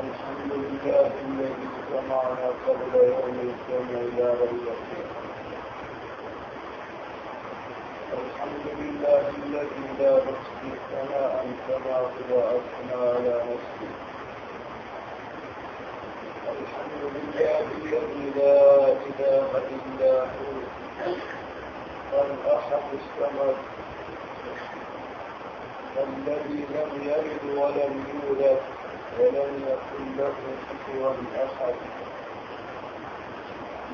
الحمد لله الذي جمعنا قبل يوم الجمع لا ريب فيه الحمد لله الذي لا نحصي ثناء كما اثنى على نفسه الحمد لله الذي لا اله الا هو الاحد الصمد الذي لم يلد ولم يولد ولم يكن له كفوا أحد.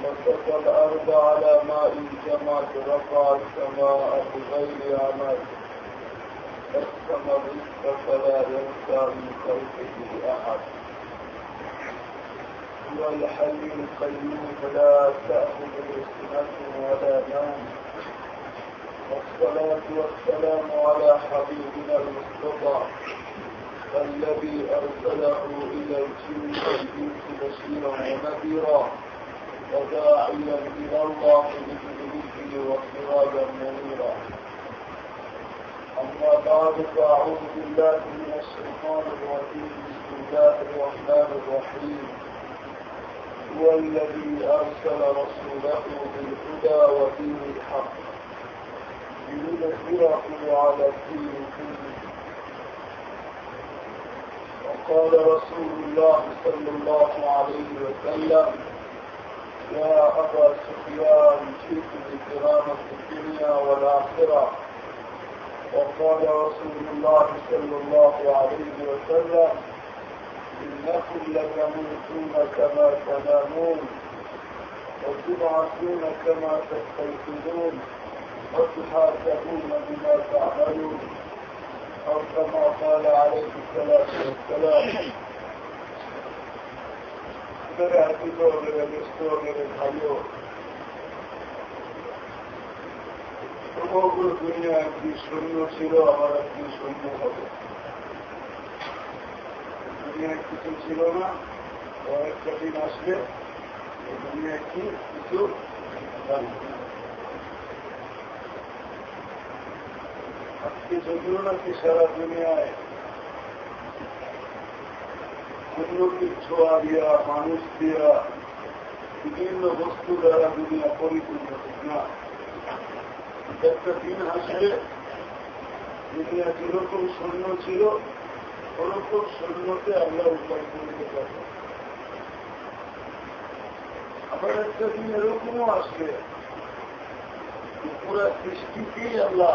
مسك الأرض على ماء الجماد رفع السماء بغير عمد. قسم الرزق فلا ينسى من خلقه أحد. هو الحي القيوم لا تاخذه سنة ولا نوم. والصلاة والسلام على حبيبنا المصطفى الذي أرسله إلى الجن والإنس بشيرا ونذيرا وداعيا إلى الله بإذنه وسراجا منيرا. أما بعد فأعوذ بالله من الشيطان الرجيم. بسم الله الرحمن الرحيم. هو الذي أرسل رسوله بالهدى ودين الحق. ليظهره على الدين كله وقال رسول الله صلى الله عليه وسلم يا أبا سفيان جئت بكرامة الدنيا والآخرة. وقال رسول الله صلى الله عليه وسلم إنكم لتموتون كما تنامون وتبعثون كما تستيقظون وتحاسبون بما تعملون أو كما قال عليه الصلاة والسلام মেরে হাতিল মেরে ব্যস্ত মেরে ভাইও সমগ্র দুনিয়া একটি শূন্য ছিল আমার একটি শূন্য হবে দুনিয়ায় কিছু ছিল না একটা দিন আসবে দুনিয়ায় কি কিছু জানবে আজকে যদিও নাকি সারা দুনিয়ায়? উন্নতির ছোঁয়া দিয়া, মানুষ দিয়া, বিভিন্ন বস্তু দ্বারা দুনিয়া পরিপূর্ণ ঠিক না। একটা দিন আসলে দুনিয়া যেরকম সৈন্য ছিল, ওরকম সৈন্যতে আমরা উপায় করতে পারব। আবার একটা দিন এরকমও আসবে পুরা সৃষ্টিকেই আল্লাহ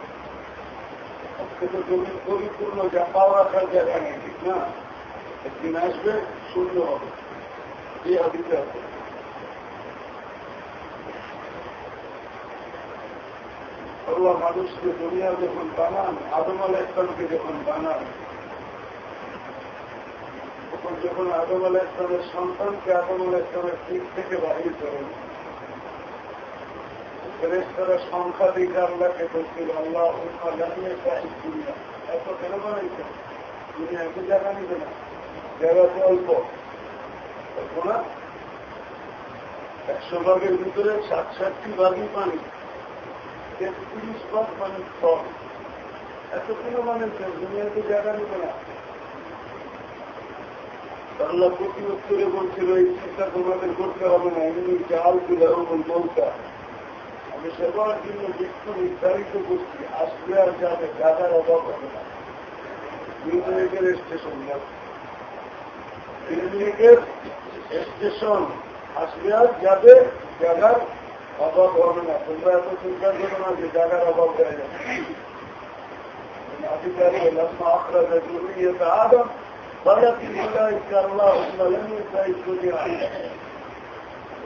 জমির পরিপূর্ণ যা পাওয়া রাখার জায়গা নেই ঠিক না একদিন আসবে শূন্য হবে এই মানুষকে দুনিয়া যখন বানান আদম আল ইসলামকে যখন বানান তখন যখন আদম আল ইসলামের সন্তানকে আদম আল ইসলামের থেকে বাহির করেন ফেরেস্তারা সংখ্যা বলছিল, আল্লাহ এত কেন বানাইছে দুনিয়া জায়গা নিবে না? জায়গা তো অল্প। একশো ভাগের ভিতরে ভাগই পানি। তেত্রিশ ভাগ পানি এত কেন বানাইছে জায়গা নিবে না। আল্লাহ প্রতি উত্তরে বলছিল, এই চিন্তা তোমাদের করতে হবে না, এমনি চাল তুলে বলতা। আমি সেবার জন্য বৃক্ষ নির্ধারিত করছি আসবে আর যাবে জায়গার অভাব হবে না। ক্লিনিকের স্টেশন ক্লিনিকের স্টেশন আসবে আর যাবে জায়গার অভাব হবে না। তোমরা এত চিন্তা করো না যে জায়গার অভাব হয়ে যাবে। অধিকারী লম্বা আখড়া জরুরিয়ত আদম। যখন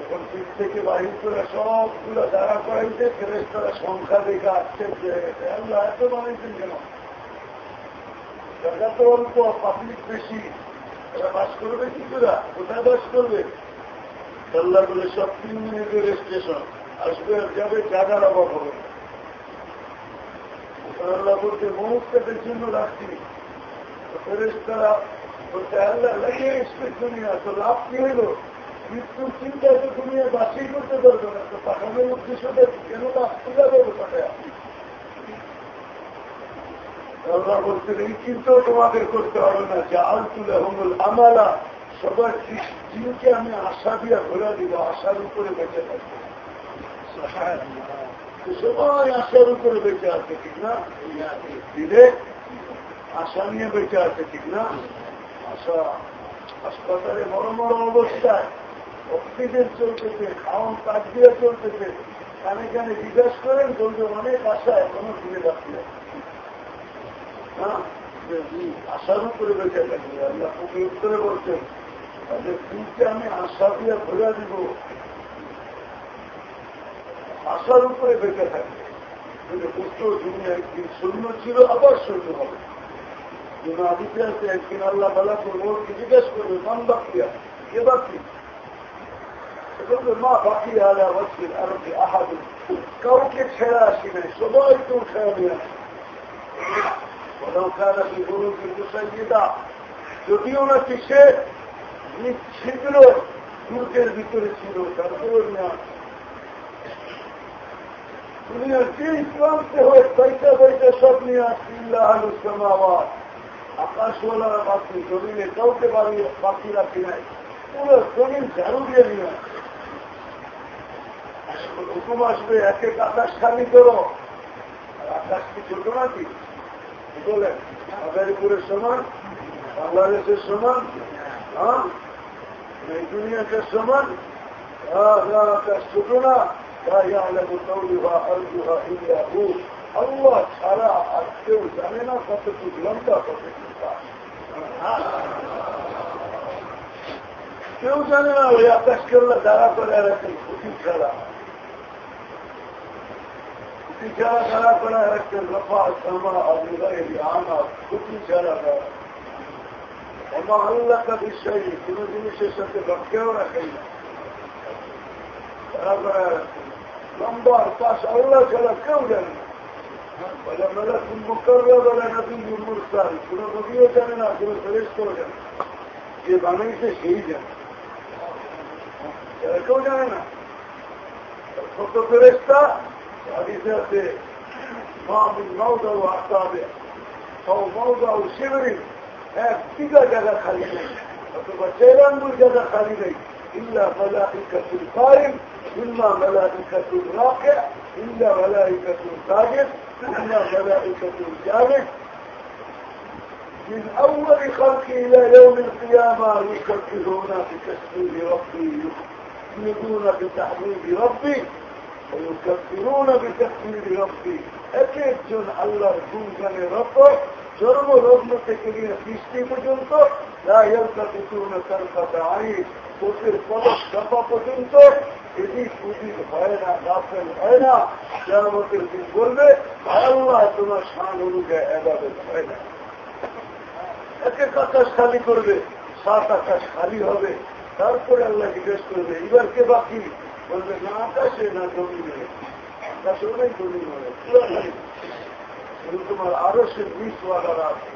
পিঠ থেকে বাহির করে সবগুলো দাঁড়া করাইছে ফেরেস্তারা সংখ্যা দেখে আসছে আল্লাহ এত বানাইছেন কেন? জায়গা তো অল্প পাবলিক বেশি। এরা বাস করবে কি করে? কোথায় বাস করবে? আল্লাহ বলে সব তিন মিনিটের স্টেশন আসবে, যাবে জায়গার অভাব হবে। আল্লাহ বলতে মুহূর্তের জন্য রাখছি। ফেরেস্তারা বলতে আল্লাহ লাগিয়ে এসছে দুনিয়া, তো লাভ কি হইল মৃত্যুর চিন্তায় তো দুনিয়া বাঁচিয়ে করতে পারবে না তো পাঠানোর উদ্দেশ্যটা কেন পূজা করবে পাঠায় আল্লাহ বলছেন এই চিন্তাও তোমাদের করতে হবে না যে আলতুলে হমুল আমালা সবার জিনকে আমি আশা দিয়া ঘোরা দিব আশার উপরে বেঁচে থাকব সবাই আশার উপরে বেঁচে আছে ঠিক না বিবেক আশা নিয়ে বেঁচে আছে, ঠিক না? আশা, হাসপাতালে বড় বড় অবস্থায়। অক্সিজেন চলতেছে খাওয়ান কাজ দিয়ে চলতেছে। কানে কানে জিজ্ঞাসা করেন বলতে অনেক আশা এখনও ফিরে যাচ্ছে আশার উপরে বেঁচে থাকবে আল্লাহ উত্তরে বলছেন তাদের দিনকে আমি আশা দিয়ে ঘুরে দিব। আশার উপরে বেঁচে থাকবে কিন্তু পুত্র একদিন শূন্য ছিল, আবার শূন্য হবে। কিন্তু আদিতে আছে একদিন আল্লাহ বেলা করব জিজ্ঞেস করবে মান বাকিয়া কে বাকি বলবে মা বাকি আলা বসির আরো কি আহাদ কাউকে ছেড়ে আসি নাই সবাই তো উঠে নিয়ে ولو كان في بروج المسيدة যদিও না সে ছিদ্র দুর্গের ভিতরে ছিল তারপর না দুনিয়ার যে প্রান্তে হয়ে পয়সা পয়সা সব নিয়ে আসছি আলুসমাবাদ আকাশওয়ালারা বাকি জমিনে কাউকে বাড়ি বাকি রাখি নাই পুরো জমিন ঝাড়ু দিয়ে নিয়ে হুকুম আসবে এক আকাশ খালি করো। আকাশ কি ছোট নাকি? বলেন আগারীপুরের সমান? বাংলাদেশের সমান? হ্যাঁ? দুনিয়াটার সমান? ছোট না। আল্লাহ আর কেউ জানে না কতটুকু লম্বা কতটুকু কেউ জানে না ওই আকাশ করলে দাঁড়া করে খুঁটি ছাড়া ছাড়া। দাঁড়া করে রাখতেন রফা সামা অবিগায় আনা খুঁটি ছাড়া দাঁড়া আমার আল্লাহটা বিষয় কোন জিনিসের সাথে লক্ষ্যেও রাখেন না করে লম্বা আকাশ আল্লাহ ছাড়া কেউ জানে না বলে মেলা কোন মুখররা বলে নবী মুরসাল কোন নবীও জানে না কোন ফেরেস্তাও জানে না যে বানাইছে সেই জানে কেউ জানে না কত ফেরেস্তা حديثات ما من موضع وأصابع. أو موضع شبر ابتدى جدا خليلي. فتبتلا من جدا خليلي. إلا ملائكة القائم إلا ملائكة الراقع إلا ملائكة الساجد إلا ملائكة الجامع. من أول خلق إلى يوم القيامة يكفرون بتسبيح ربي يخلقون بتحميد ربي. একজন আল্লাহর থেকে নিয়ে বৃষ্টি পর্যন্ত হয় না, গাফেল হয় না দিন বলবে আল্লাহ, তোমার সান অনুযায়ী এবাদত হয় না। একে এক খালি করবে, সাত আকাশ খালি হবে, তারপরে আল্লাহ জিজ্ঞেস করবে, এবার কে বাকি? বলবে না আকাশে না জমিনে আকাশে অনেক জমি হবে তোমার আরও সে বিষ ওয়ালারা আছে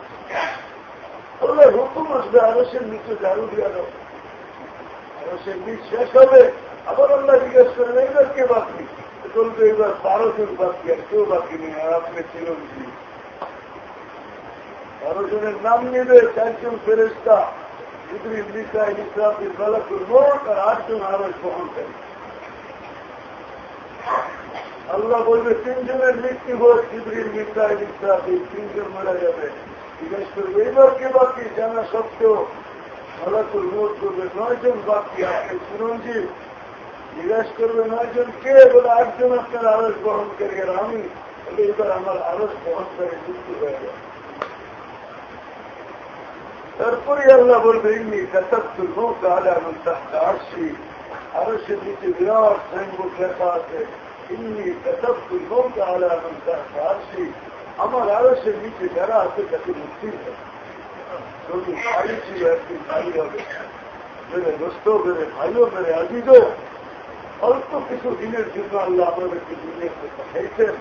বললে হুকুম আসবে আরও সে নিচে ঝাড়ু দিয়া দাও আরও সে বীজ শেষ হবে আবার আল্লাহ জিজ্ঞেস করেন এইবার কে বাকি বলবে এবার বারো জন বাকি আর কেউ বাকি নেই আর আপনি চিরঞ্জীবী বারো জনের নাম নেবে চারজন ফেরেস্তা ইদ্রিস মালাকুল মোট আর আটজন আরও বহনকারী আল্লাহ বলবে, তিনজনের মৃত্যু হোক ইদ্রিল মিসাইল ইসরাফিল, তিনজন মারা যাবে। জিজ্ঞেস করবে এবার কে বাকি? জানা সত্ত্বেও মালাকুল মোট করবে। নয়জন বাকি আপনি চিরঞ্জীব জিজ্ঞেস করবে, নয়জন কে? বলে আটজন আপনার আরস বহনকারী আর আমি। বলে, এবার আমার আরস বহনকারী মৃত্যু হয়ে যাবে তারপরে আল্লাহ বলবে এমনি কাতাত্তুল মুখ আলামন তাহলে আরশি। আরশের নিচে বিরাট সাইনবোর্ড লেখা আছে। এমনি কাতাত্তুল মুখ আলামন তাহলে আরশি আমার আরশের নিচে যারা আছে তাকে মুক্তি যদি ভাই ছিল একদিন ভাই হবে মেরে দোস্ত মেরে ভাইও মেরে আজিজও অল্প কিছু দিনের জন্য আল্লাহ আমাদেরকে দুনিয়াতে পাঠাইছেন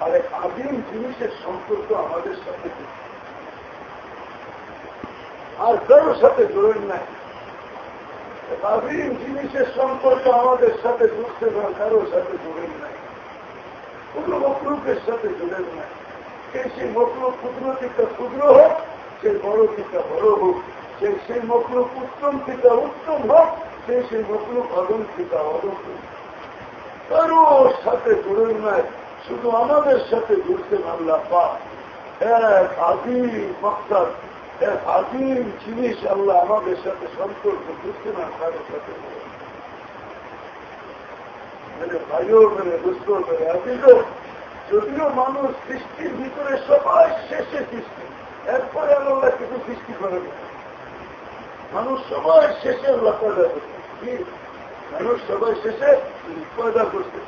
আর এক আদিম জিনিসের সম্পর্ক আমাদের সাথে আর কারোর সাথে জড়েন নাই আদিম জিনিসের সম্পর্ক আমাদের সাথে জুড়ছে না, কারোর সাথে জড়েন নাই কোন মকলুকের সাথে জুড়েন নাই সেই সেই মকলুক কুদরতিটা ক্ষুদ্র হোক সেই বড় টিকা বড় হোক সেই সেই মকলুক উত্তম টিকা উত্তম হোক সেই সেই মকলুক অদম টিকা অদম কারোর সাথে জুড়েন নাই শুধু আমাদের সাথে জুড়ছেন আল্লাহ পা এক আদিম মকসাদ এক জিনিস আল্লাহ আমাদের সাথে সম্পর্ক বুঝতে না কারোর সাথে মেরে ভাইও মেরে দুষ্ট মেরে আদিল যদিও মানুষ সৃষ্টির ভিতরে সবাই শেষে সৃষ্টি, এরপরে আল্লাহ কিছু সৃষ্টি করে মানুষ সবাই শেষে আল্লাহ পয়দা করছে। কি? মানুষ সবাই শেষে পয়দা করছে।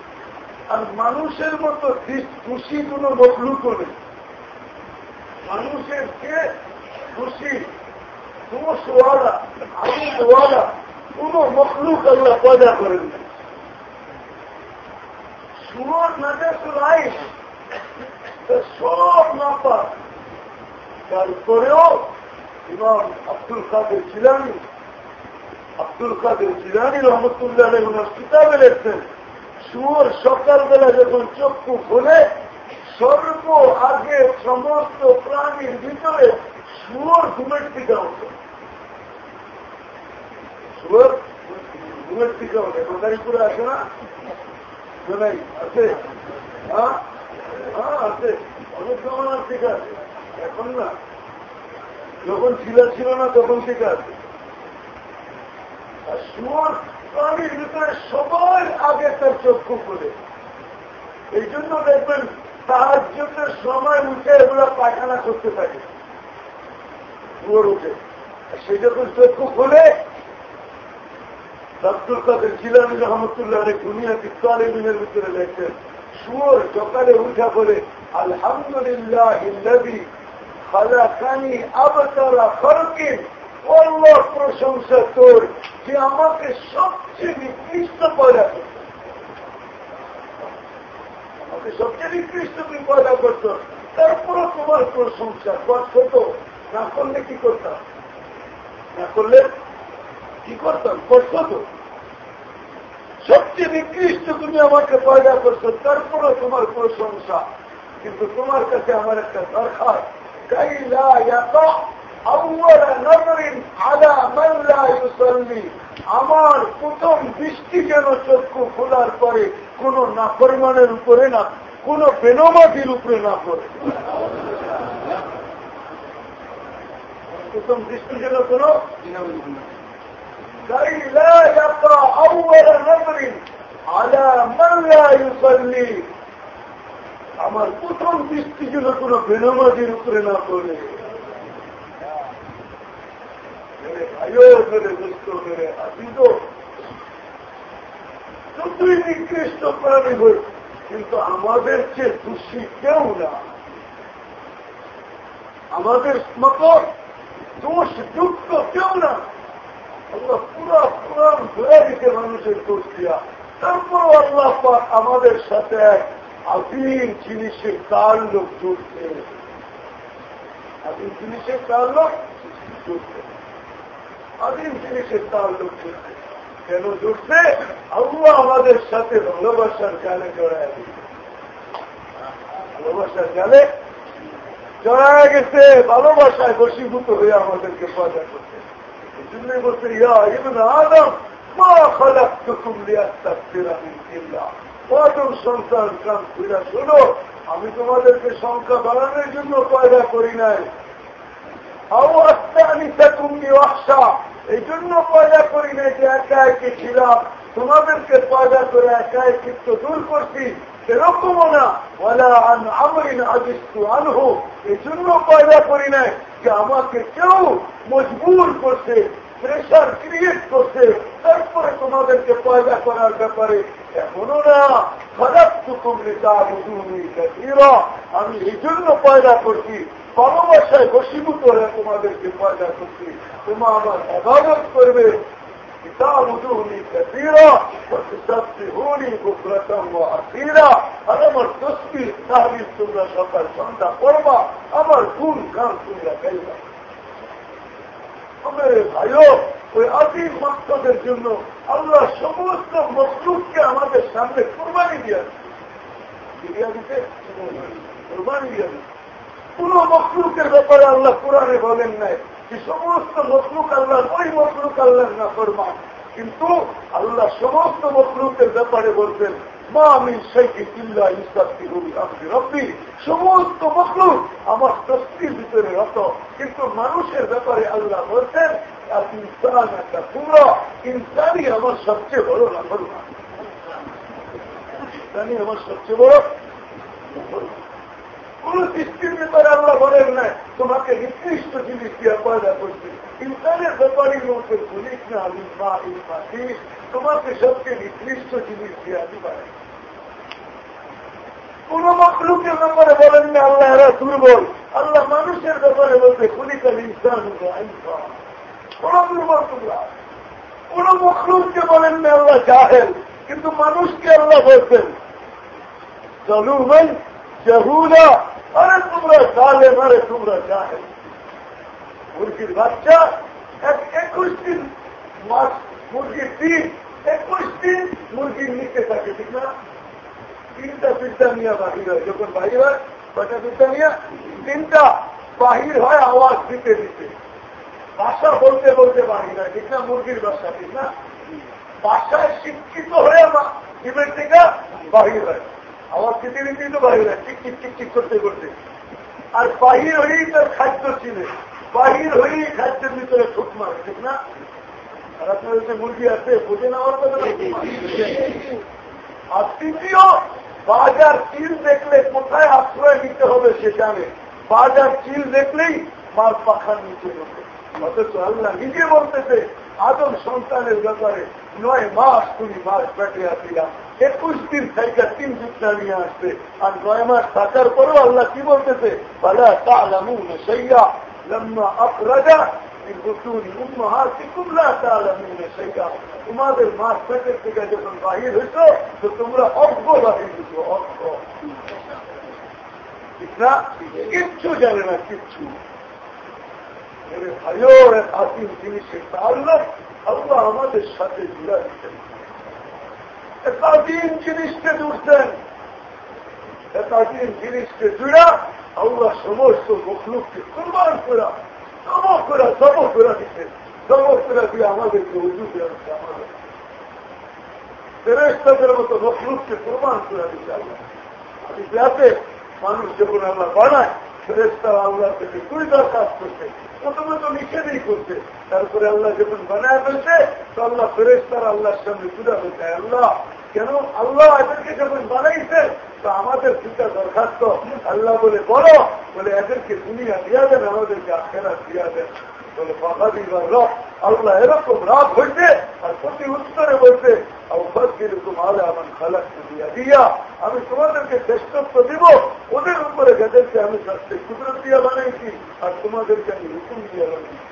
আর মানুষের মতো খুশি কোন মকলুক নেই। মানুষের কে খুশি দোষওয়ালা আনন্দওয়ালা কোন মখলুক আল্লাহ পয়দা করেন না সুর নাজাসুল আইন সব নাপা তারপরেও ইমাম আব্দুল কাদের জিলানি আব্দুল কাদের জিলানি রহমতুল্লাহ ওনার কিতাবে লেখছেন সুর সকালবেলা যখন চক্ষু খোলে সর্ব আগে সমস্ত প্রাণীর ভিতরে সুর ঘুমের হতো সুর ঘুমের হতো কোদারিপুরে আছে না আছে আছে অনেক জমানার আছে এখন না যখন ছিল ছিল না তখন টিকা আছে আর সুর প্রাণীর ভিতরে সবাই আগে তার চক্ষু করে এই জন্য দেখবেন সাহায্যের সময় উঠে এগুলো পায়খানা করতে থাকে কুয়োর উঠে সে যখন চক্ষু খোলে আব্দুল কাদের জিলানি রহমতুল্লাহ অনেক দুনিয়া তালিমিনের ভিতরে লেখছেন সুয়োর সকালে উঠা করে আলহামদুলিল্লাহ খালাকানি আবতারা খরকিন। অল্লাহ প্রশংসা তোর যে আমাকে সবচেয়ে নিকৃষ্ট পয়দা করত। আমাকে সবচেয়ে নিকৃষ্ট তুমি পয়দা করত। তারপরে তোমার প্রশংসা। কত না করলে কি করতাম না করলে কি করতাম করতো তো। সবচেয়ে নিকৃষ্ট তুমি আমাকে পয়দা করছ তারপরে তোমার প্রশংসা কিন্তু তোমার কাছে আমার একটা দরকার। আমার প্রথম দৃষ্টি যেন চক্ষু খোলার পরে কোন নাফরমানের উপরে না, কোন বেনমাটির উপরে না পড়ে। প্রথম দৃষ্টি যেন কোন আমার প্রথম দৃষ্টি যেন কোন বেনমাটির উপরে না পড়ে। যতই নিকৃষ্ট প্রাণী হই কিন্তু আমাদের চেয়ে খুশি কেউ না। আমাদের মতো দোষ দুঃখ কেউ না। আল্লাহ পুরা পুরাণ ধরে দিতে মানুষের দোষ দিয়া তারপর আল্লাহ আমাদের সাথে এক আদিম জিনিসের কার লোক জুড়ছে আদিম জিনিসের কার লোক জুড়ছে আদিম জিনিসের তার লোক জুড়ছে কেন জুড়ছে আল্লাহ আমাদের সাথে ভালোবাসার জালে জড়ায় ভালোবাসার জালে জড়ায় গেছে, ভালোবাসায় বসীভূত হয়ে আমাদেরকে পয়দা করছে এই জন্যই বলছে, ইয়া ইবন আদম তুকুম আমি তোমাদেরকে সংখ্যা বাড়ানোর জন্য পয়দা করি নাই। আও আস্তে আমি তুমি অসা এই জন্য পয়দা করি নাই যে একা একে ছিলাম। তোমাদেরকে পয়দা করে একা চিত্ত দূর করছি। এরকমও না বলা আন আমরিন আদিস্তু আনহু। এই জন্য পয়দা করি নাই যে আমাকে কেউ মজবুর করছে প্রেশার ক্রিয়েট করছে, তারপরে তোমাদেরকে পয়দা করার ব্যাপারে এখনও না। খারাপ তুকুম নেতা আমি এই জন্য পয়দা করছি, ভালোবাসায় বসীভূত হয়ে তোমাদেরকে পয়দা করছি। তোমা আমার অবাদত করবে। تعبدوني كثيرا وتسبحوني بكرة وأخيرا আমার তসবি তাহবিল তোমরা সকাল সন্ধ্যা করবা আমার গুণ গান তোমরা গাইবা আমাদের ভাইও ওই আদিম মক্তদের জন্য আল্লাহ সমস্ত মকলুককে আমাদের সামনে কোরবানি দিয়ে দিয়া দিতে কোরবানি দিয়ে কোন মকলুকের ব্যাপারে আল্লাহ কোরআনে বলেন নাই যে সমস্ত মকলুক আল্লাহ ওই মকলুক আল্লাহ না করবা কিন্তু আল্লাহ সমস্ত মকলুকের ব্যাপারে বলছেন, মা আমি সেই কিল্লা ইস্তাফি রবি আমি রব্বি। সমস্ত মকলুক আমার তস্তির ভিতরে রত। কিন্তু মানুষের ব্যাপারে আল্লাহ বলছেন, আর ইনসান একটা পুরো ইনসানই আমার সবচেয়ে বড় নাফর ইনসানই আমার সবচেয়ে বড় কোন সৃষ্টির ব্যাপারে আল্লাহ বলেন না, তোমাকে নির্দিষ্ট জিনিস দিয়ে পয়দা করছি। ইনসানের ব্যাপারে লোকে বলিস না আমি মা ইনসানি তোমাকে সবচেয়ে নির্দিষ্ট জিনিস দিয়ে দিবারে কোন মকলুকের ব্যাপারে বলেন না, আল্লাহ এরা দুর্বল। আল্লাহ মানুষের ব্যাপারে বলতে খুলিকাল ইনসান কোন দুর্বল তোমরা। কোন মকলুককে বলেন না, আল্লাহ জাহেল, কিন্তু মানুষকে আল্লাহ বলছেন চলু ভাই জহুরা আরে তোমরা চালে মারে, তোমরা চাহে মুরগির বাচ্চা, এক একুশ দিন মাস মুরগির দিন একুশ দিন মুরগির নিচে থাকে, ঠিক না? তিনটা বিদ্যা নিয়ে বাহির হয়, যখন বাহির হয়, কয়টা বিদ্যা নিয়ে? তিনটা। বাহির হয়, আওয়াজ দিতে দিতে। বাসা বলতে বলতে বাহির হয়, ঠিক না? মুরগির বাসা, ঠিক না? বাসায় শিক্ষিত হয়ে আমার জীবের থেকে বাহির হয়। আমার পৃথিবীতেই তো বাহির ঠিক ঠিক ঠিক ঠিক করতে করতে। আর বাহির হয়েই তার খাদ্য ছিল বাহির হয়েই খাদ্যের ভিতরে ঠুক মারে, ঠিক না? আর আপনার হচ্ছে মুরগি আছে, বুঝে নেওয়ার কথা? আর তৃতীয়, বাজার চিল দেখলে কোথায় আশ্রয় নিতে হবে সে জানে। বাজার চিল দেখলেই মার পাখার নিচে ঢোকে। অথচ আল্লাহ নিজে বলতেছে, আদম সন্তানের ব্যাপারে নয় মাস তুমি মাস পেটে আসিলাম একুশ দিন থেকে তিন যুদ্ধা নিয়ে আসবে আর নয় মাস থাকার পরেও আল্লাহ কি বলতেছে? বলা তালামুন সৈয়া লম্মা আফরাজা তোমাদের মাস পেটের থেকে যখন বাহির হইত তো তোমরা অজ্ঞ বাহির হইত অজ্ঞ। না কিচ্ছু জানে না, কিচ্ছু। ভাইও এক আসিম জিনিসের তাল্লুক, আল্লাহ আমাদের সাথে জুড়া দিতেন একাধীন জিনিসকে জুড়ছেন একাধীন জিনিসকে জুড়া আল্লাহ সমস্ত মখলুককে কুরবান করা সব করা সব করা দিচ্ছেন সব করা দিয়ে আমাদেরকে উজু ফেরেস্তাদের মতো মখলুককে কুরবান করে দিচ্ছে আল্লাহ যাতে মানুষ যখন আল্লাহ বানায় ফেরেস্তার আল্লাহ থেকে দুইবার কাজ করছে প্রথমে তো নিষেধই করছে। তারপরে আল্লাহ যখন বানায় ফেলছে, তো আল্লাহ ফেরেস্তার আল্লাহর সামনে তুলে ফেলছে আল্লাহ, কেন? আল্লাহ এদেরকে যখন বানাইছে তো আমাদের চিন্তা দরখাস্ত আল্লাহ বলে, বলো। বলে, এদেরকে দুনিয়া দিয়া দেন, আমাদেরকে আখেরা দিয়া দেন। বলে বাবা দিবার রব, আল্লাহ এরকম রাগ হয়েছে আর প্রতি উত্তরে বলছে আমি তোমাদেরকে শ্রেষ্ঠত্ব দিব, ওদের উপরে যাদেরকে আমি শাস্তি কুদরত দিয়া বানাইছি, আর তোমাদেরকে আমি হুকুম দিয়া বানাইছি।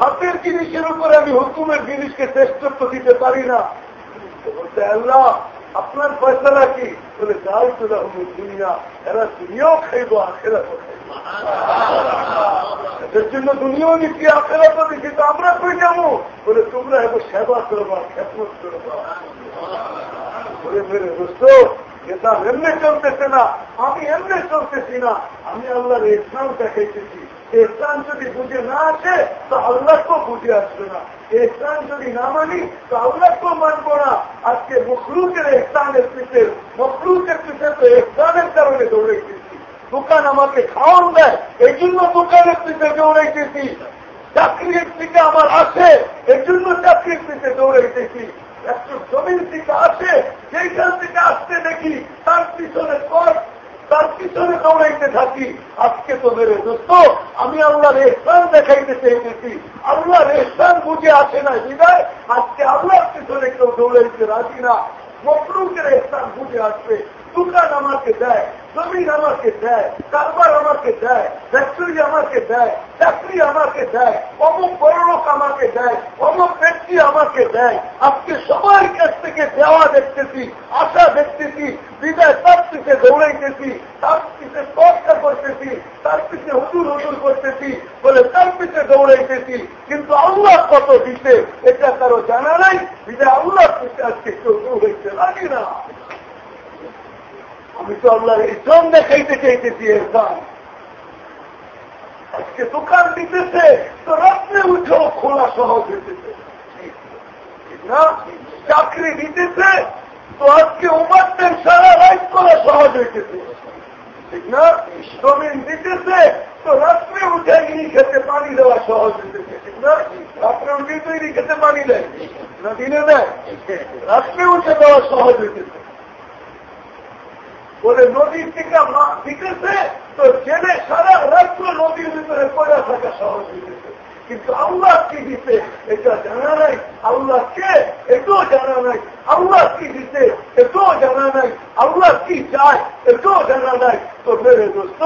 হাতের জিনিসের উপরে আমি হুকুমের জিনিসকে শ্রেষ্ঠত্ব দিতে পারি না। আপনার ফয়সলা কি? বলে যাও তো দুনিয়া, এরা দুনিয়াও খাইব আখেরা এদের জন্য দুনিয়াও নিচ্ছি আখেরা তো দিচ্ছি তো আমরা কই যাব? বলে, তোমরা এবার সেবা করবা খেপত করবা। বলে দোস্ত, এটা এমনি চলতেছে না, আমি এমনি চলতেছি না, আমি আল্লাহর ইসলাম দেখাইতেছি। ইসলাম যদি বুঝে না আসে, তো আল্লাহকেও বুঝে আসবে না। ইসলাম যদি না মানি, তো আল্লাহকেও মানবো না। আজকে মখলুকের ইসলামের পিছে মখলুকের পিছে তো ইসলামের কারণে দৌড়াইতেছি। দোকান আমাকে খাওয়ান দেয়। এই জন্য দোকানের পিছে দৌড়াইতেছি। চাকরির থেকে আমার আসে এই জন্য চাকরির পিছে দৌড়াইতেছি। একটু জমির থেকে আসে, সেইখান থেকে আসতে দেখি তার পিছনে কর তার পিছনে দৌড়াইতে থাকি। আজকে তো মেরে দোস্ত, আমি আল্লাহর এহসান দেখাইতে চাইতেছি। আল্লাহর এহসান বুঝে আসে না বিদায় আজকে আল্লাহর পিছনে কেউ দৌড়াইতে রাজি না। মকরুকের এহসান বুঝে আসবে। দোকান আমাকে দেয়। জমিন আমাকে দেয়, কারবার আমাকে দেয় ফ্যাক্টরি আমাকে দেয় চাকরি আমাকে দেয়, অমুক বড়লোক আমাকে দেয়, অমুক ব্যক্তি আমাকে দেয়। আজকে সবার কাছ থেকে দেওয়া দেখতেছি আশা দেখতেছি, বিদায় তার পিছিয়ে দৌড়াইতেছি, তার পিছিয়ে তর্কা করতেছি, তার পিছিয়ে হুজুর হুজুর করতেছি বলে তার পিছিয়ে দৌড়াইতেছি। কিন্তু আল্লাহ কত দিতে এটা কারও জানা নাই। বিদায় আল্লাহ আজকে কেউ দৌড়াইতে লাগে না। আমি তো আল্লাহর ইসলাম দেখাইতে চাইতেছি এরকম আজকে দোকান দিতেছে, তো রাত্রে উঠেও খোলা হইতেছে। না, চাকরি দিতেছে, তো আজকে উমারদের সারা রাইট করা সহজ হইতেছে। ঠিক না? জমিন দিতেছে, তো রাত্রে উঠে ইনি খেতে পানি দেওয়া সহজ হইতেছে। ঠিক না? রাত্রে উঠে তো ইনি খেতে পানি দেয়। না, দিনে দেয়। রাত্রে উঠে দেওয়া সহজ হইতেছে। বলে নদীর থেকে মা দিতেছে তো ছেলে সারা রাত্র নদীর ভিতরে পড়া থাকা সহজ কিন্তু আল্লাহ কি দিতে এটা জানা নাই। আল্লাহ কে? এটাও জানা নাই। আল্লাহ কি দিতে এটাও জানা নাই। আল্লাহ কি চায়? এটাও জানা নাই। তো মেরে দোস্ত,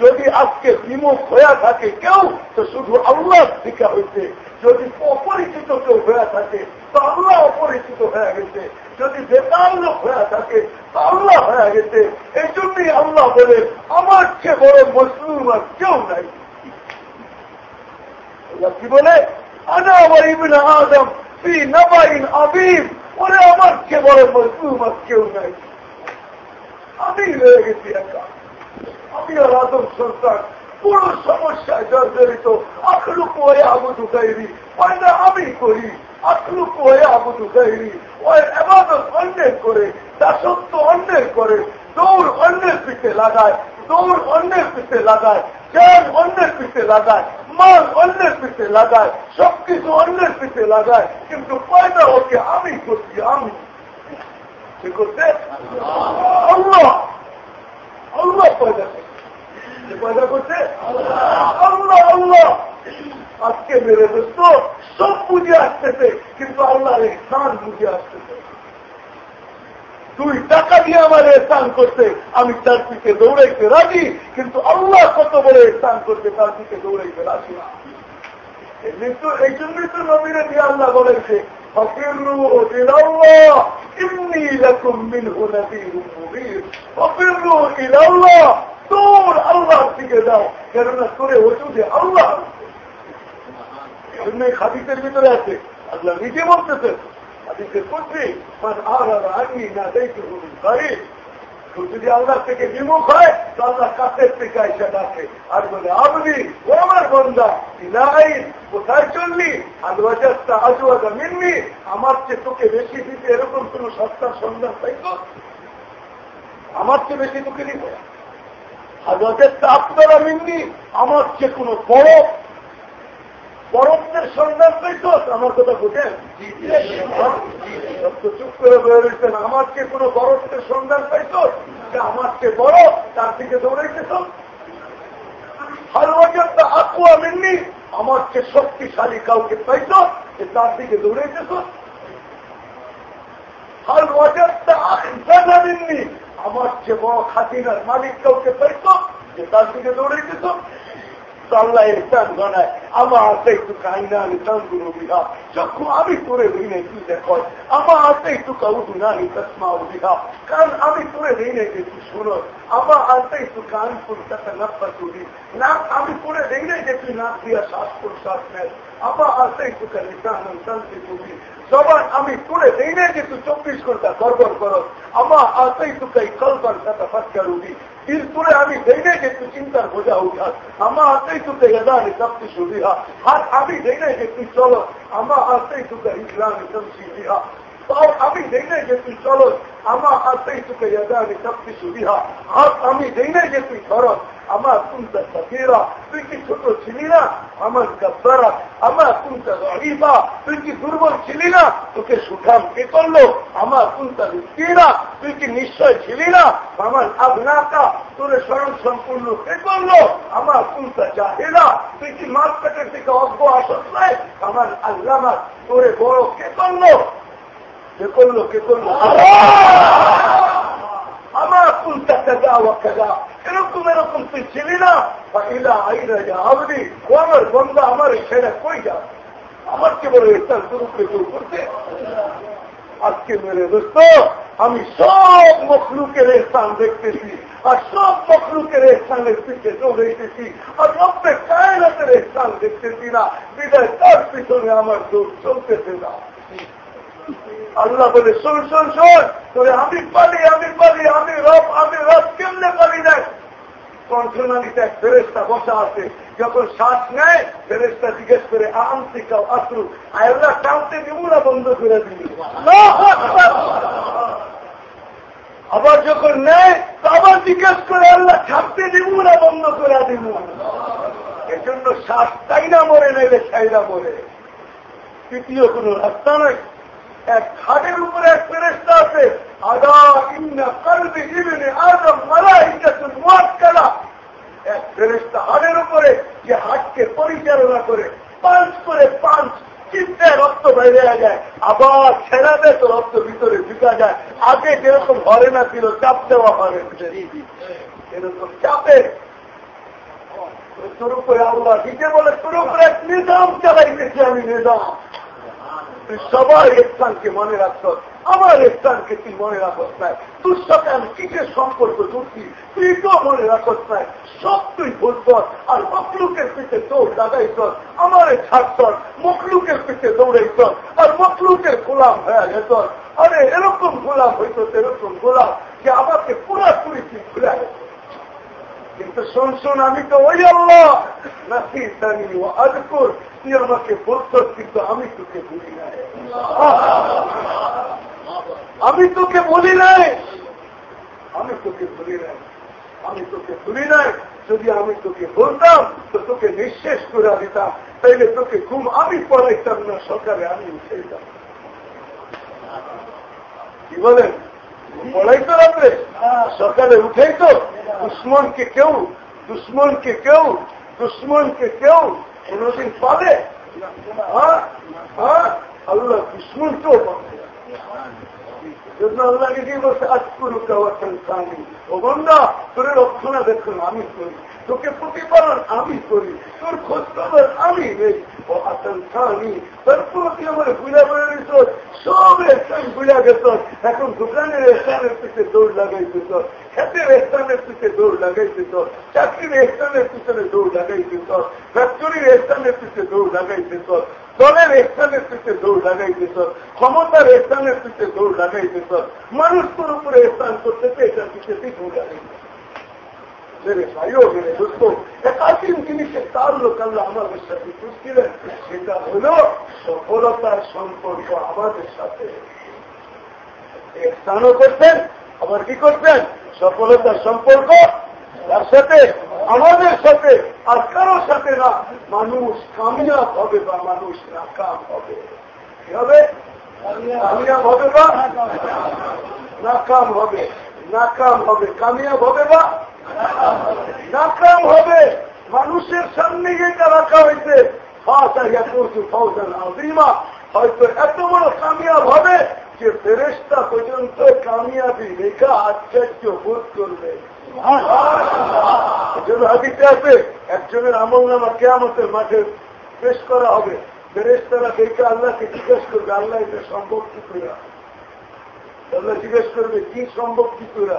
যদি আজকে বিমুখ হয়ে থাকে কেউ, তো শুধু আল্লাহ দিকে হইতে যদি অপরিচিত কেউ হয়ে থাকে, তো আল্লাহ অপরিচিত হয়ে গেছে। যদি লোক হয়ে থাকে আল্লাহ হয়ে গেছে, এই জন্যই আল্লাহ বলে আমার চেয়ে বড় মুসলিম আর কেউ নাই। কি বলে? আদম ওরে আমার চেয়ে বড় মজলুম কেউ নাই। আমি রয়ে গেছি একা। আমি আর আদম সন্তান সমস্যায় জর্জরিত আমি করি। আখলুক হয়ে আবুদু গাইরি ওই এবাদত অন্যের করে, দাসত্ব অন্যের করে, দৌড় অন্যের পিঠে লাগায়, দৌড় অন্যের পিঠে লাগায় চান অন্যের পিঠে লাগায়, মাল অন্যের পিঠে লাগায় সবকিছু অন্যের পিঠে লাগায়, কিন্তু পয়দা ওকে আমি করছি, আমি। কি করতে আল্লাহ! আল্লাহ পয়দা করছে। পয়দা করছে? আল্লাহ আল্লাহ। আজকে মেরে দোস্ত সব বুঝে আসতেছে, কিন্তু আল্লাহর স্থান বুঝে আসতেছে। দুই টাকা দিয়ে আমার স্থান করতে আমি তার দিকে দৌড়াইতে রাজি, কিন্তু আল্লাহ কত বড় স্থান করতে তার দিকে দৌড়াইতে রাজি না। মৃত্যু এই জন্যই তো নবীরে দিয়ে আল্লাহ বলেছে তোর আল্লাহর দিকে যাও, কেননা তোরে ওষুধে আল্লাহ খাদিসের ভিতরে আছে। আল্লাহ নিজে বলতেছেন হাদিসের করছি যদি আল্লাহ থেকে বিমুখ হয়, তো আল্লাহ কাছের থেকে এসে ডাকে, আর বলে আপনি ও আমার বন্ধা ইলাই কোথায় চললি? আলওয়াজাস্তা আজওয়াজা মিননি, আমার চেয়ে তোকে বেশি দিতে এরকম কোন সস্তার সন্ধান পাই তো? আমার চেয়ে বেশি তোকে দিতে আলওয়াজাস্তা আপনারা মিননি, আমার চেয়ে কোনো বড় বরফদের সন্ধান পেয়েছ আমার কথা বুঝেন? চুপ করে বয়ে রয়েছেন আমার চেয়ে কোনো বরফদের সন্ধান পাইছ আমার চেয়ে বড় তার দিকে দৌড়াইতেছ হালওয়াজারটা আকুয়া মিননি আমার চেয়ে শক্তিশালী কাউকে পাইছ যে তার দিকে দৌড়াইতেছ হালওয়াজারটা আখজানা মিননি আমার চেয়ে বড় খাতিনার মালিক কাউকে পাইছ যে তার দিকে দৌড়াইতেছ আমি তোরে দিই নাই দেখো না, আমি দিয়া শ্বাস প্রশ্বাস নেয়। একটু জবান আমি চব্বিশ ঘণ্টা গড়বড় করো। আমার হাতে একটু কল্পন সাথে ফাঁকা রুবি এরপরে আমি দেই গেছি চিন্তার বোঝা উঠা। আমার হাতেই তো হেদানি সবটি সুবিধা আর আমি দেই গেছি চলো আমার হাতেই তো ইসলামী সবজি সুবিধা পাও আমি দেই গেছি চলো আমার হাতেই তোকে আমি সব সুবিধা হাত আমি দেই গেছি ধরস আমার কুন্তা সফিরা তুই কি ছোট ছিলি না আমার গব্বারা আমার কুন্তা গরিবা তুই কি দুর্বল ছিলি না তোকে সুঠাম কে করল আমার কুন্তা লুকিরা তুই কি নিশ্চয় ছিলি না আমার আবনাকা তোর স্মরণ সম্পূর্ণ কে করল আমার কুন্তা জাহেরা তুই কি মাছ পেটের থেকে অজ্ঞ আসত নাই আমার আল্লামা তোরে বড় কে করল কে করল কে করল আমার কুন্তা কাজা ও কাজা এরকম এরকম তুই ছিলি না ইলা আইরা যা আবদি ও আমার বন্ধা আমার ছেড়ে কই যা আমার কে বলে এটা শুরুকে দূর করতে আজকে মেরে দোস্ত আমি সব মখলুকের স্থান দেখতেছি আর সব মখলুকের স্থানের পিছিয়ে দৌড়াইতেছি আর রব্বে কায়নাতের স্থান দেখতেছি না বিদায় তার পিছনে আমার দৌড় চলতেছে না আল্লাহ বলে, শোন শোন শোন, তোরে আমি পারি আমি পারি আমি রব আমি রব কেমনে পারি না কণ্ঠনালীতে এক ফেরেস্তা বসা আছে, যখন শ্বাস নেয় ফেরেস্তা জিজ্ঞেস করে আম শিখাও আশ্রু? আল্লাহ টানতে দিবুরা বন্ধ করে দিবি আবার যখন নেয় আবার জিজ্ঞেস করে, আল্লাহ ছাড়তে দিব না বন্ধ করে দিব এজন্য শ্বাস তাই না মরে নেবে সাইরা মরে। তৃতীয় কোন রাস্তা নয় এক খাটের উপরে এক ফেরেস্তা আছে। আগা ইন্না কালবি ইবনে আদম মালাইকাতুল মুআক্কালা। এক ফেরেস্তা হাটের উপরে যে হাটকে পরিচালনা করে, পাঁচ করে পাঁচ চিন্তায় রক্ত বাইরে যায়, আবার ছেড়াবে তো রক্ত ভিতরে ঢুকা যায়। আগে যেরকম ঘরে না ছিল, চাপ দেওয়া হবে এরকম চাপে তোর উপরে আল্লাহ দিতে বলে তোর উপরে এক নিজাম চালাইতেছি আমি, নিজাম। সবার স্থানকে মনে রাখছ, আমার স্থানকে তুই মনে রাখস নাই তোর সাথে আমি কিসের সম্পর্ক করছি, তুই তো মনে রাখস নাই সব তুই ভুলছ আর মকলুকের পিছিয়ে দৌড় লাগাইছ আমার ছাড়ছ মকলুকের পিছিয়ে দৌড়াইছ আর মকলুকের গোলাম হয়ে গেছ আরে, এরকম গোলাম হইত এরকম গোলাম যে আমাকে পুরাপুরি তুই ভুলে গেছ কিন্তু শোন শোন, আমি তো ওই আল্লাহ। নাকি জানি ও আজকুর, তুই আমাকে বলছ কিন্তু আমি তোকে বলি নাই। আমি তোকে বলি নাই। আমি তোকে বলি নাই। আমি তোকে ভুলি নাই। যদি আমি তোকে বলতাম, তো তোকে নিঃশেষ করে দিতাম। তাইলে তোকে ঘুম আমি পড়াইতাম না, সকালে আমি উঠাইতাম কি বলেন? পড়াইতো রাত্রে সকালে উঠেই তো দুশ্মনকে কেউ দুশ্মনকে কেউ দুশ্মনকে কেউ কোনদিন পাবে? হ্যাঁ হ্যাঁ আল্লাহ পাবে। আল্লাহকে দিয়ে বলছে? আজকুরু সানি ও বন্ধা তোর রক্ষণা দেখুন, আমি করি। তোকে প্রতিপালন আমি করি। তোর খোঁজ খবর আমি নেই। গেছ। এখন দোকানের স্থানের পিছিয়ে দৌড় লাগাইতেছ খেতের স্থানের পিছিয়ে দৌড় চাকরির পিছনে দৌড় ফ্যাক্টরির দৌড় দলের স্থানের পিছিয়ে দৌড় লাগাইতেছ ক্ষমতার স্থানের দৌড় মানুষ তোর উপরে স্থান করতেছে এটার পিছিয়ে দৌড় লাগাইতেছ মেরে ভাইও মেরে দোস্ত একাধিক জিনিসের তার লোক আল্লাহ আমাদের সাথে বুঝছিলেন সেটা হল সফলতার সম্পর্ক আমাদের সাথে। স্থানও করতেন আবার কি করতেন সফলতার সম্পর্ক তার সাথে, আমাদের সাথে। আর কারোর সাথে না, মানুষ কামিয়াব হবে বা মানুষ নাকাম হবে। কি হবে? কামিয়াব হবে বা নাকাম হবে। নাকাম হবে, কামিয়াব হবে বা নাকাম হবে। মানুষের সামনে যেটা রাখা হয়েছে হয়তো এত বড় কামিয়াব হবে যে ফেরেস্তা পর্যন্ত কামিয়াবি রেখা আশ্চর্য বোধ করবে। হাদিতে আছে, একজনের আমল নামা কেয়ামতের মাঠে পেশ করা হবে। ফেরেস্তারা দেখে আল্লাহকে জিজ্ঞেস করবে, আল্লাহ, এটা সম্ভব কি করে আল্লাহ জিজ্ঞেস করবে, কি সম্ভব কি করে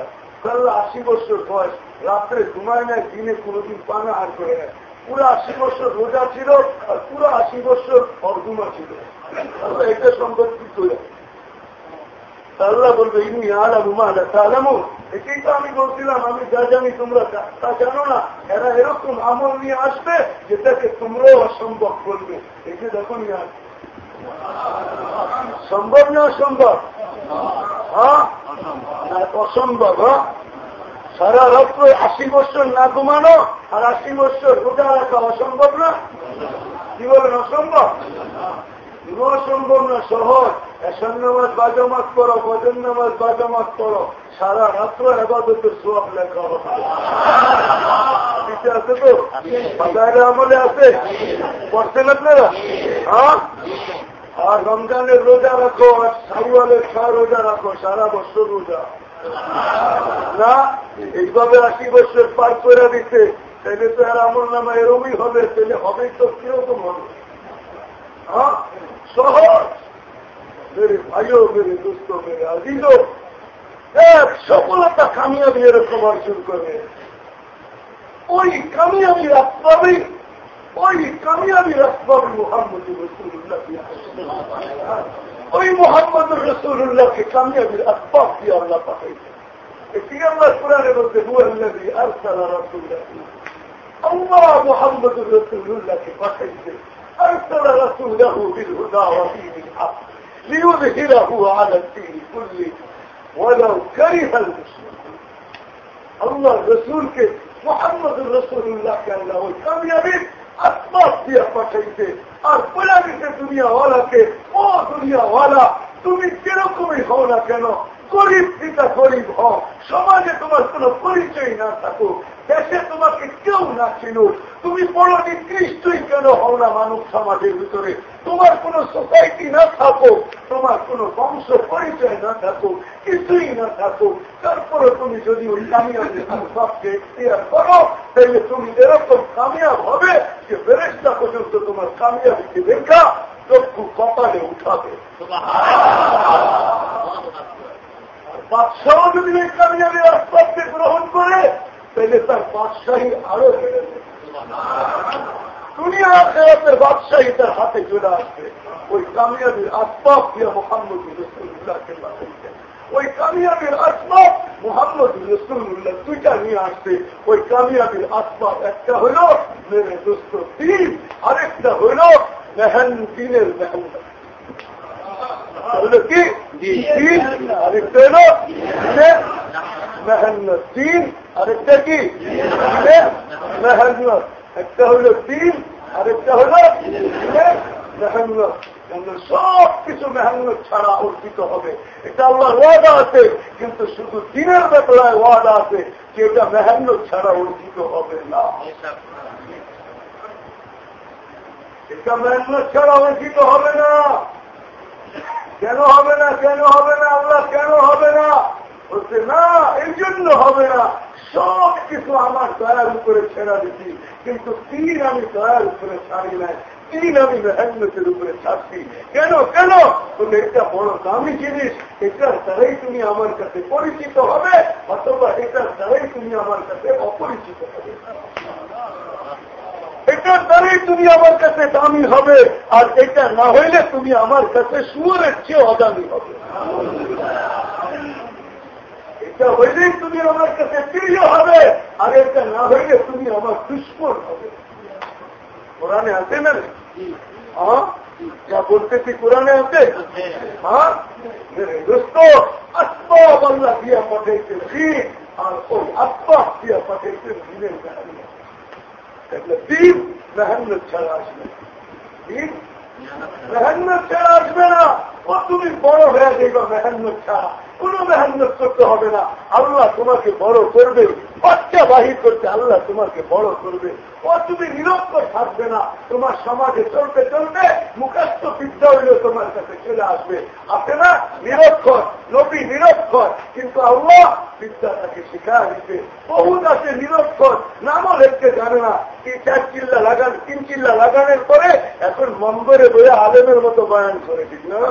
আল্লাহ আশি বছর বয়স। রাত্রে ঘুমায় নেয় দিনে কোনোদিন পানা আর করে নেয় পুরো আশি বছর রোজা ছিল আর পুরো আশি বছর অর্ধুমা ছিল। এটা কি আল্লাহ বলবে, ইনি আলাম উমালা তালামো। এটাই তো আমি বলছিলাম, আমি যা জানি তোমরা তা জানো না। এরা এরকম আমল নিয়ে আসবে যেটাকে তোমরাও অসম্ভব করবে। যে দেখো নিয়ে আসবে সম্ভব না অসম্ভব? হ্যাঁ? অসম্ভব হ্যাঁ? সারা রাত্র আশি বছর না ঘুমানো, আর আশি বছর রোজা রাখা অসম্ভব না? কি বলেন, অসম্ভব? অসম্ভব না, সহজ। এসন বাজামাত করো বজন বাজামাত করো। সারা রাত্র আবাদতের সোয়াব লেখা হবে। আছে তো? বাজারে আমলে আছে? পড়ছেন আপনারা? হ্যাঁ? আর রমজানের রোজা রাখো, আর সাউয়ালের ছ রোজা রাখো, সারা বছর রোজা। না, এইভাবে আশি বছর পার করে দিতে তাহলে তো আর আমল নামা এরমই হবে, তাহলে হবে তো কীরকম হবে? হ্যাঁ? সহজ। মেরে ভাইও, মেরে দুস্থ মেরে আজিজ। এক সফলতা কামিয়াবি এরকম অর্জন করবে ওই কামিয়াবি রাস্তাবে, ওই কামিয়াবি রাস্তাবে মোহাম্মদ রসুল্লাহ। ওই মোহাম্মদ রসুল্লাহকে কামিয়াবির আশপাশ দিয়ে আল্লাহ পাঠাইছেন এটি আল্লাহ কোরআনের মধ্যে হুয়াল্লাবি আরসালা রসুল্লাহ আল্লাহ মোহাম্মদ রসুল্লাহকে পাঠাইছেন أرسل رسوله بالهدى ودين الحق ليظهره على الدين كله. ولو كره المشركون. الله رسولك محمد رسول الله كان له الكاميابين আশ্বাস দিয়া পাঠাইছে। আর বলে গেছে দুনিয়াওয়ালাকে, ও দুনিয়াওয়ালা, তুমি কিরকমই হও না কেন? গরিব পিতা গরিব হ সমাজে তোমার কোনো পরিচয় না থাকুক। দেশে তোমাকে কেউ না ছিল তুমি বড় নিকৃষ্টই কেন হও না মানব সমাজের ভিতরে? তোমার কোন সোসাইটি না থাকুক, তোমার কোন বংশ পরিচয় না থাকুক, কিছুই না থাকুক। তারপরে তুমি যদি ওই কামিয়াবি সবকে এখতিয়ার করো, তাহলে তুমি এরকম কামিয়াব হবে যে বেরেস্তা পর্যন্ত তোমার কামিয়াবিকে দেখা চক্ষু কপালে উঠাবে। বাদশাহ যদি এই কামিয়াবি রাস্তাকে গ্রহণ করে তাহলে তার বাদশাহী আরও দুনিয়া খেয়াতের বাদশাহী তার হাতে চলে আসবে। ওই কামিয়াবির আসবাব দিয়ে মোহাম্মদ রসুল্লাহকে ওই কামিয়াবির আসবাব মোহাম্মদ রসুল্লাহ দুইটা নিয়ে আসছে ওই কামিয়াবির আসবাব একটা হইল মেরে দোস্ত তিন আরেকটা হইল মেহান দিনের মেহান্ন হলো কি? আরেকটা হলো মেহান্নত তিন আরেকটা কি? একটা হলো তিন, আরেকটা হলো মেহান্নত সব কিছু মেহান্নত ছাড়া অর্জিত হবে। এটা আল্লাহ ওয়াদা আছে, কিন্তু শুধু দিনের ব্যাপারে ওয়াদা আছে, যে এটা মেহান্নত ছাড়া অর্জিত হবে না। এটা মেহনত ছাড়া অর্জিত হবে না। কেন হবে না, কেন হবে না, আল্লাহ কেন হবে না? বলছে, না, এই জন্য হবে না। সব কিছু আমার দয়ার উপরে ছেড়া দিচ্ছি কিন্তু তিন আমি দয়ার উপরে ছাড়ি নাই, তিন আমি মেহান্নতের উপরে ছাড়ছি। কেন কেন? বলে, এটা বড় দামি জিনিস, এটার দ্বারাই তুমি আমার কাছে পরিচিত হবে, অথবা এটার দ্বারাই তুমি আমার কাছে অপরিচিত হবে। এটার দ্বারাই তুমি আমার কাছে দামি হবে, আর এটা না হইলে তুমি আমার কাছে সুরের চেয়ে অদামি হবে। যা হইলেই তুমি আমার কাছে প্রিয় হবে, আর এটা না হইলে তুমি আমার দুশ্মন হবে। কোরআনে আছে না হ্যাঁ যা বলতেছি কোরআনে আছে? হ্যাঁ দোস্ত, আসবাব আল্লাহ দিয়া পাঠাইছে দিন আর ওই আসবাব দিয়া পাঠাইছে দিনের জাহানিয়া একটা দিন মেহান্ন ছাড়া আসবে দিন মেহান্ন ছাড়া আসবে না। ও তুমি বড় হয়ে দেখো মেহান্নত ছাড়া কোন মেহান্নত করতে হবে না। আল্লাহ তোমাকে বড় করবে। বাচ্চা বাহির করতে আল্লাহ তোমাকে বড় করবে। ও তুমি নিরক্ষর থাকবে না। তোমার সমাজে চলতে চলতে মুখাস্ত বিদ্যা হইলেও তোমার কাছে চলে আসবে। আছে না? নিরক্ষর। নবী নিরক্ষর। কিন্তু আল্লাহ বিদ্যাটাকে শিখা দিতে বহুত আছে নিরক্ষর। নামও লিখতে জানে না। কি চার চিল্লা লাগান, তিন চিল্লা লাগানোর পরে এখন মম্বরে বয়ে আলেমের মতো বয়ান করে দিল না?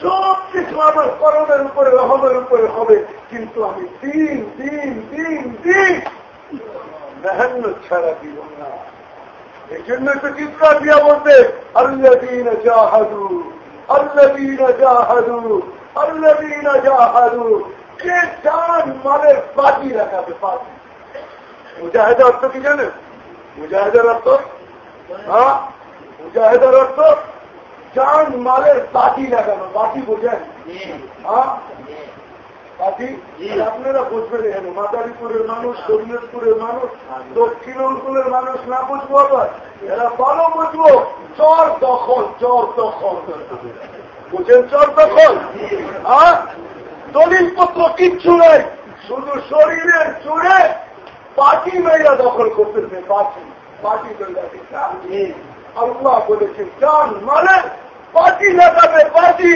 সব কিছু আমার করণের উপরে, রহমের উপরে হবে, কিন্তু আমি দিন দিন দিন দিন মেহান্ন ছাড়া দিব না। এই জন্য তো চিৎকার দিয়া বলতে আল্লাদিন জাহাদু আল্লাদিন জাহাদু আল্লাদিন জাহাদু, কে চান মালের বাজি রাখাবে বাজি? মুজাহেদার অর্থ কি জানেন? মুজাহেদার অর্থ? হ্যাঁ? মুজাহেদার অর্থ চান মালের পাটি লাগানো পাটি বোঝেন হ্যাঁ পাটি আপনারা বুঝবেন এখানে মাদারীপুরের মানুষ শরীয়তপুরের মানুষ দক্ষিণ অঞ্চলের মানুষ না বুঝব আবার এরা ভালো বুঝব চর দখল চর দখল বুঝেন চর দখল হ্যাঁ দলিলপত্র কিচ্ছু নেই শুধু শরীরের চুড়ে পাটি মেয়েরা দখল করতেছে পাটি পাটি মেয়েরা আল্লাহ বলেছে চান মানে পাটি লাগাবে পাটি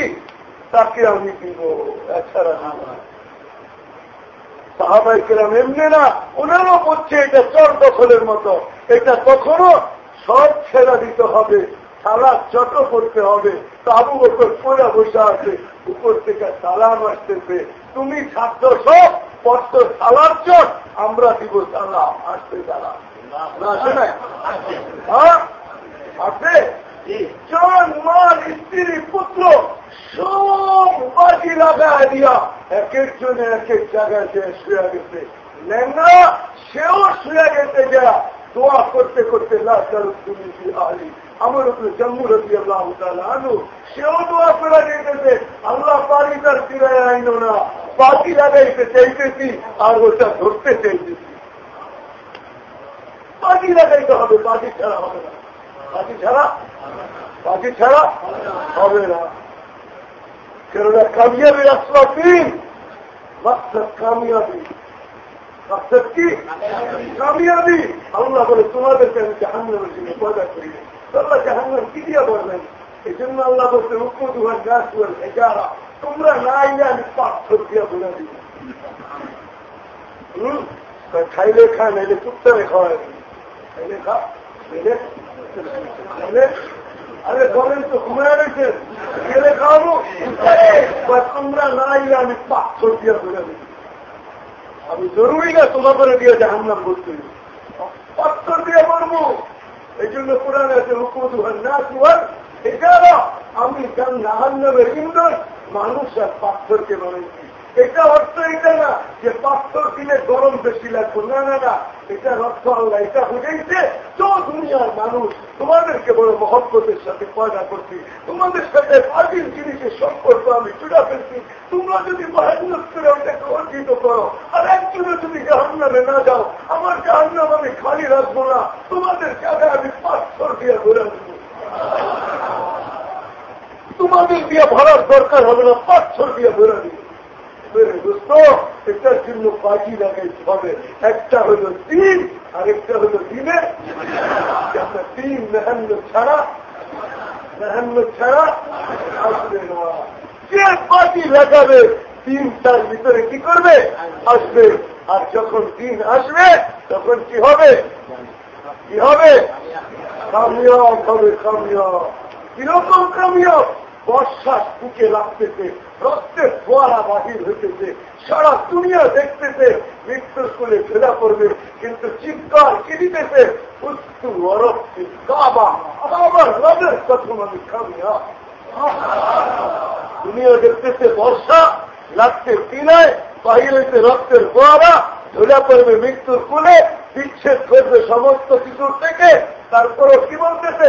তাকে আমি দিব এছাড়া না সাহাবাই কেরাম এমনি না ওনারও বলছে এটা চর দখলের মতো। এটা কখনো সব ছেড়া দিতে হবে সালাদ চট করতে হবে তাবু ওপর পোড়া বসে আছে উপর থেকে সালাম আসতেছে। তুমি ছাত্র সব পত্র সালাদ চট আমরা দিব সালাম আসতে সালাম। আসে না আছে জন মান স্ত্রী, পুত্র, সব বাজি লাগায় দিয়া এক একজনে এক এক জায়গায় যে শুয়ে গেছে। লেঙ্গা সেও শুয়ে গেছে যা দোয়া করতে করতে আলি। আমার উপরে জম্মু রবি আল্লাহ আনু সেও দোয়া করে যেতেছে আল্লাহ পারি তার ফিরায় আইনো না। পাখি লাগাইতে চাইতেছি, আর ওটা ধরতে চাইতেছি। পাখি লাগাইতে হবে পাখি ছাড়া হবে না। পাখি ছাড়া? পাখি ছাড়া হবে না। কেননা কামিয়াবি রাস্তা মাকসাদ কামিয়াবি। কি? কামিয়াবি। আল্লাহ বলে, তোমাদেরকে আমি জাহান্নামের জন্য পয়দা করি আল্লাহ জাহান্নাম কি দিয়ে বলবেন এই জন্য আল্লাহ বলতে উত্তর দুহার গাছ বল এগারা তোমরা না আইলে আমি পাথর দিয়া বলে দিই খাইলে খা, নাইলে চুপচাপে খাওয়াই খাইলে খা খাইলে আরে বলেন তো, ঘুমায় রয়েছেন গেলে খাওয়াবো? তোমরা না আমি পাথর দিয়া ধরে আমি জরুরি না তোমার করে দিয়ে জাহান্নাম করতে। পাথর দিয়ে মারবো। এই জন্য কোরআন আছে হুকুদুহার না সুহার এছাড়া আমি জাহান্নামের ইন্ধন মানুষ আর পাথরকে বানাইছি এটা অর্থ এটা না যে পাথর দিলে গরম বেশি লাগবে। না না না এটা অর্থ আল্লাহ, এটা বুঝেছে তো দুনিয়ার মানুষ তোমাদেরকে বড় মহব্বতের সাথে পয়দা করছি। তোমাদের সাথে আজির জিনিসের সম্পর্ক আমি চুড়া ফেলছি তোমরা যদি মহান্নত করে ওটাকে অর্জিত করো, আর একজনে যদি জাহান্নামে না যাও, আমার জাহান্নাম আমি খালি রাখব না। তোমাদের জায়গায় আমি পাথর দিয়ে ঘুরে আসব। তোমাদের দিয়ে ভরার দরকার হবে না, পাথর দিয়ে ঘুরে দিব দোস্ত জন্য লাগাইতে হবে একটা হলো আর একটা হলো দিনে। মেহান্ন ছাড়া মেহান্ন ছাড়া আসবে না। যে লাগাবে? তার ভিতরে কি করবে? আসবে। আর যখন দিন আসবে, তখন কি হবে? কি হবে? কামিয়াব হবে, কামিয়াব। কীরকম কামিয়াব? বর্ষা বুকে লাগতেছে রক্তের ফোয়ারা বাহির হইতেছে, সারা দুনিয়া দেখতেছে, মৃত্যুর স্কুলে ফেলা করবে কিন্তু চিৎকার কি দিতেছে? উস্তু অরব কাবা, আবার রবের প্রথম আমি খামিয়া। দুনিয়া দেখতেছে বর্ষা লাগতে তিনায় বাহির হইতে রক্তের ফোয়ারা ঝোলা পড়বে মৃত্যুর কুলে, বিচ্ছেদ করবে সমস্ত কিছুর থেকে। তারপরও কি বলতেছে?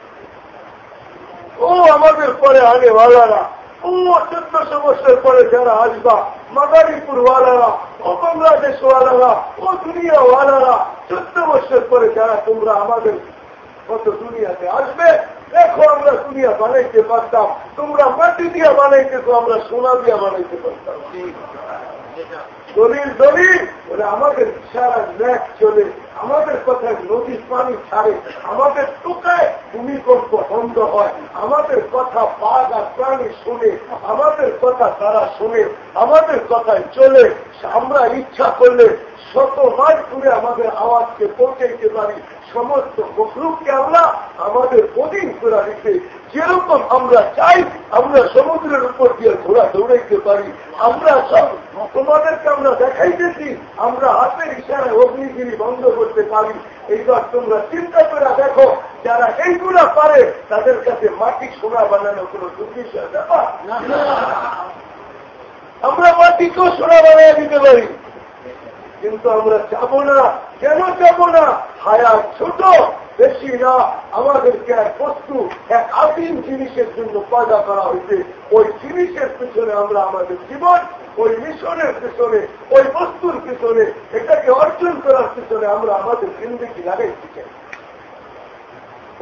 ও আমাদের পরে আগে ওয়ালারা ও চোদ্দশো বছর পরে যারা আসবা মাদারীপুর ওয়ালারা ও বাংলাদেশ ওয়ালারা ও দুনিয়া ওয়ালারা চোদ্দ বছর পরে যারা তোমরা আমাদের কত দুনিয়াতে আসবে, দেখো আমরা দুনিয়া বানাইতে পারতাম, তোমরা মাটি দিয়া বানাইতেছো, আমরা সোনা দিয়া বানাইতে পারতাম। দলিল দলিল বলে, আমাদের সারা ন্যাক চলে। আমাদের কথায় নদীর পানি ছাড়ে। আমাদের টোকায় ভূমিকম্প বন্ধ হয়। আমাদের কথা বাঘ আর প্রাণী শুনে। আমাদের কথা তারা শুনে। আমাদের কথায় চলে। আমরা ইচ্ছা করলে শত মাইল ঘুরে আমাদের আওয়াজকে পৌঁছাইতে পারি। সমস্ত মখলুককে আমরা আমাদের অধীন করে দিতে যেরকম আমরা চাই, আমরা সমুদ্রের উপর দিয়ে ঘোরা দৌড়াইতে পারি। আমরা সব তোমাদেরকে আমরা দেখাইতেছি, আমরা হাতের ইশারায় অগ্নিগিরি বন্ধ করতে পারি। এইবার তোমরা চিন্তা করে দেখো, যারা এইগুলা পারে, তাদের কাছে মাটি সোনা বানানো কোনো দুর্বিষয় ব্যাপার? আমরা মাটিকেও সোনা বানিয়ে দিতে পারি। কিন্তু আমরা যাব না। কেন যাব না? হায়া ছোট। বেশি না। আমাদেরকে এক বস্তু, এক আদিম জিনিসের জন্য পয়দা করা হয়েছে। ওই জিনিসের পিছনে আমরা আমাদের জীবন, ওই মিশনের পিছনে, ওই বস্তুর পিছনে, এটাকে অর্জন করার পিছনে আমরা আমাদের জিন্দগি লাগাইতে চাই।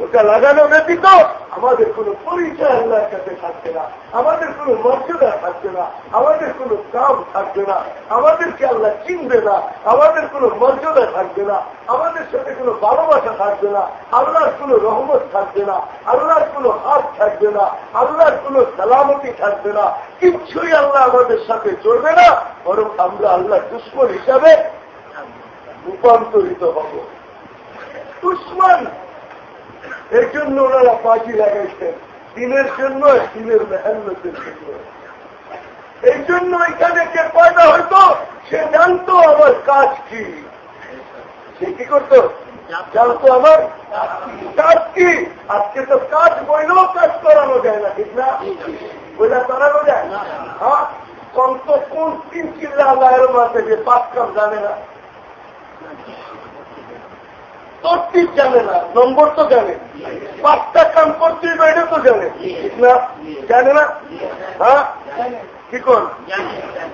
ওটা লাগানো ব্যতীত আমাদের কোনো পরিচয় আল্লাহর কাছে থাকবে না। আমাদের কোনো মর্যাদা থাকবে না। আমাদের কোনো কাম থাকবে না। আমাদেরকে আল্লাহ চিনবে না। আমাদের কোনো মর্যাদা থাকবে না। আমাদের সাথে কোনো ভালোবাসা থাকবে না। আল্লাহর কোনো রহমত থাকবে না। আল্লাহর কোনো হাত থাকবে না। আল্লাহর কোনো সালামতি থাকবে না। কিচ্ছুই আল্লাহ আমাদের সাথে চলবে না। বরং আমরা আল্লাহ দুশ্মন হিসাবে রূপান্তরিত হব। দুশ্মন এই জন্য ওনারা পাখি লাগাইছেন। দিনের জন্য, দিনের মেহান্নতের জন্য। এই জন্য এখানে যে পয়দা হইতো, সে জানতো আমার কাজ কি। সে কি করতো? জানতো আমার কাজ কি। আজকে তো কাজ বইলেও কাজ করানো যায় না, ঠিক না? বইলা করানো যায়? হ্যাঁ কন্ত কোন তিন চিল্লা আল্লাহের মাঝে যে পাঁচ কাম জানে না। তরতিব জানে না, নম্বর তো জানে। পাঁচটা কাম করতে এটা তো জানে। না? জানে না? হ্যাঁ? কি কর?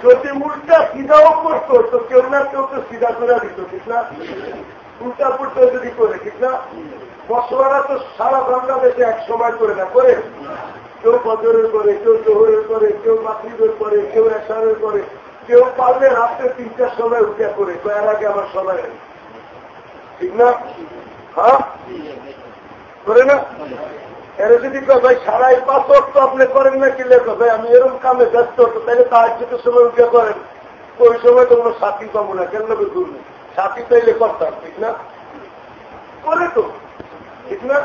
যদি মুলটা সিধাও করতো, তো কেউ না কেউ তো সিধা করে দিত, ঠিক না? উল্টা পুল্টা যদি করে, ঠিক না? মশলারা তো সারা বাংলাদেশে এক সময় করে না, করে। কেউ বজরের করে, কেউ জোহরের করে, কেউ মাতৃদের করে, কেউ এসারের করে। কেউ পারলে রাত্রে তিনটার সময় উঠে করে তো এর আগে আমার সময় ঠিক না? হ্যাঁ? করে না? এর যদি ভাই সারাই পাঁচ তো আপনি করেন না কিলে ভাই আমি এরকম কামে ব্যস্ত হতো তাহলে তার যেতে সময় উঠে করেন। ওই সময় তো কোনো সাথী পাবো না কেন লোকের ঘুরবে সাথী তাইলে করতাম ঠিক না? করে তো ঠিক না?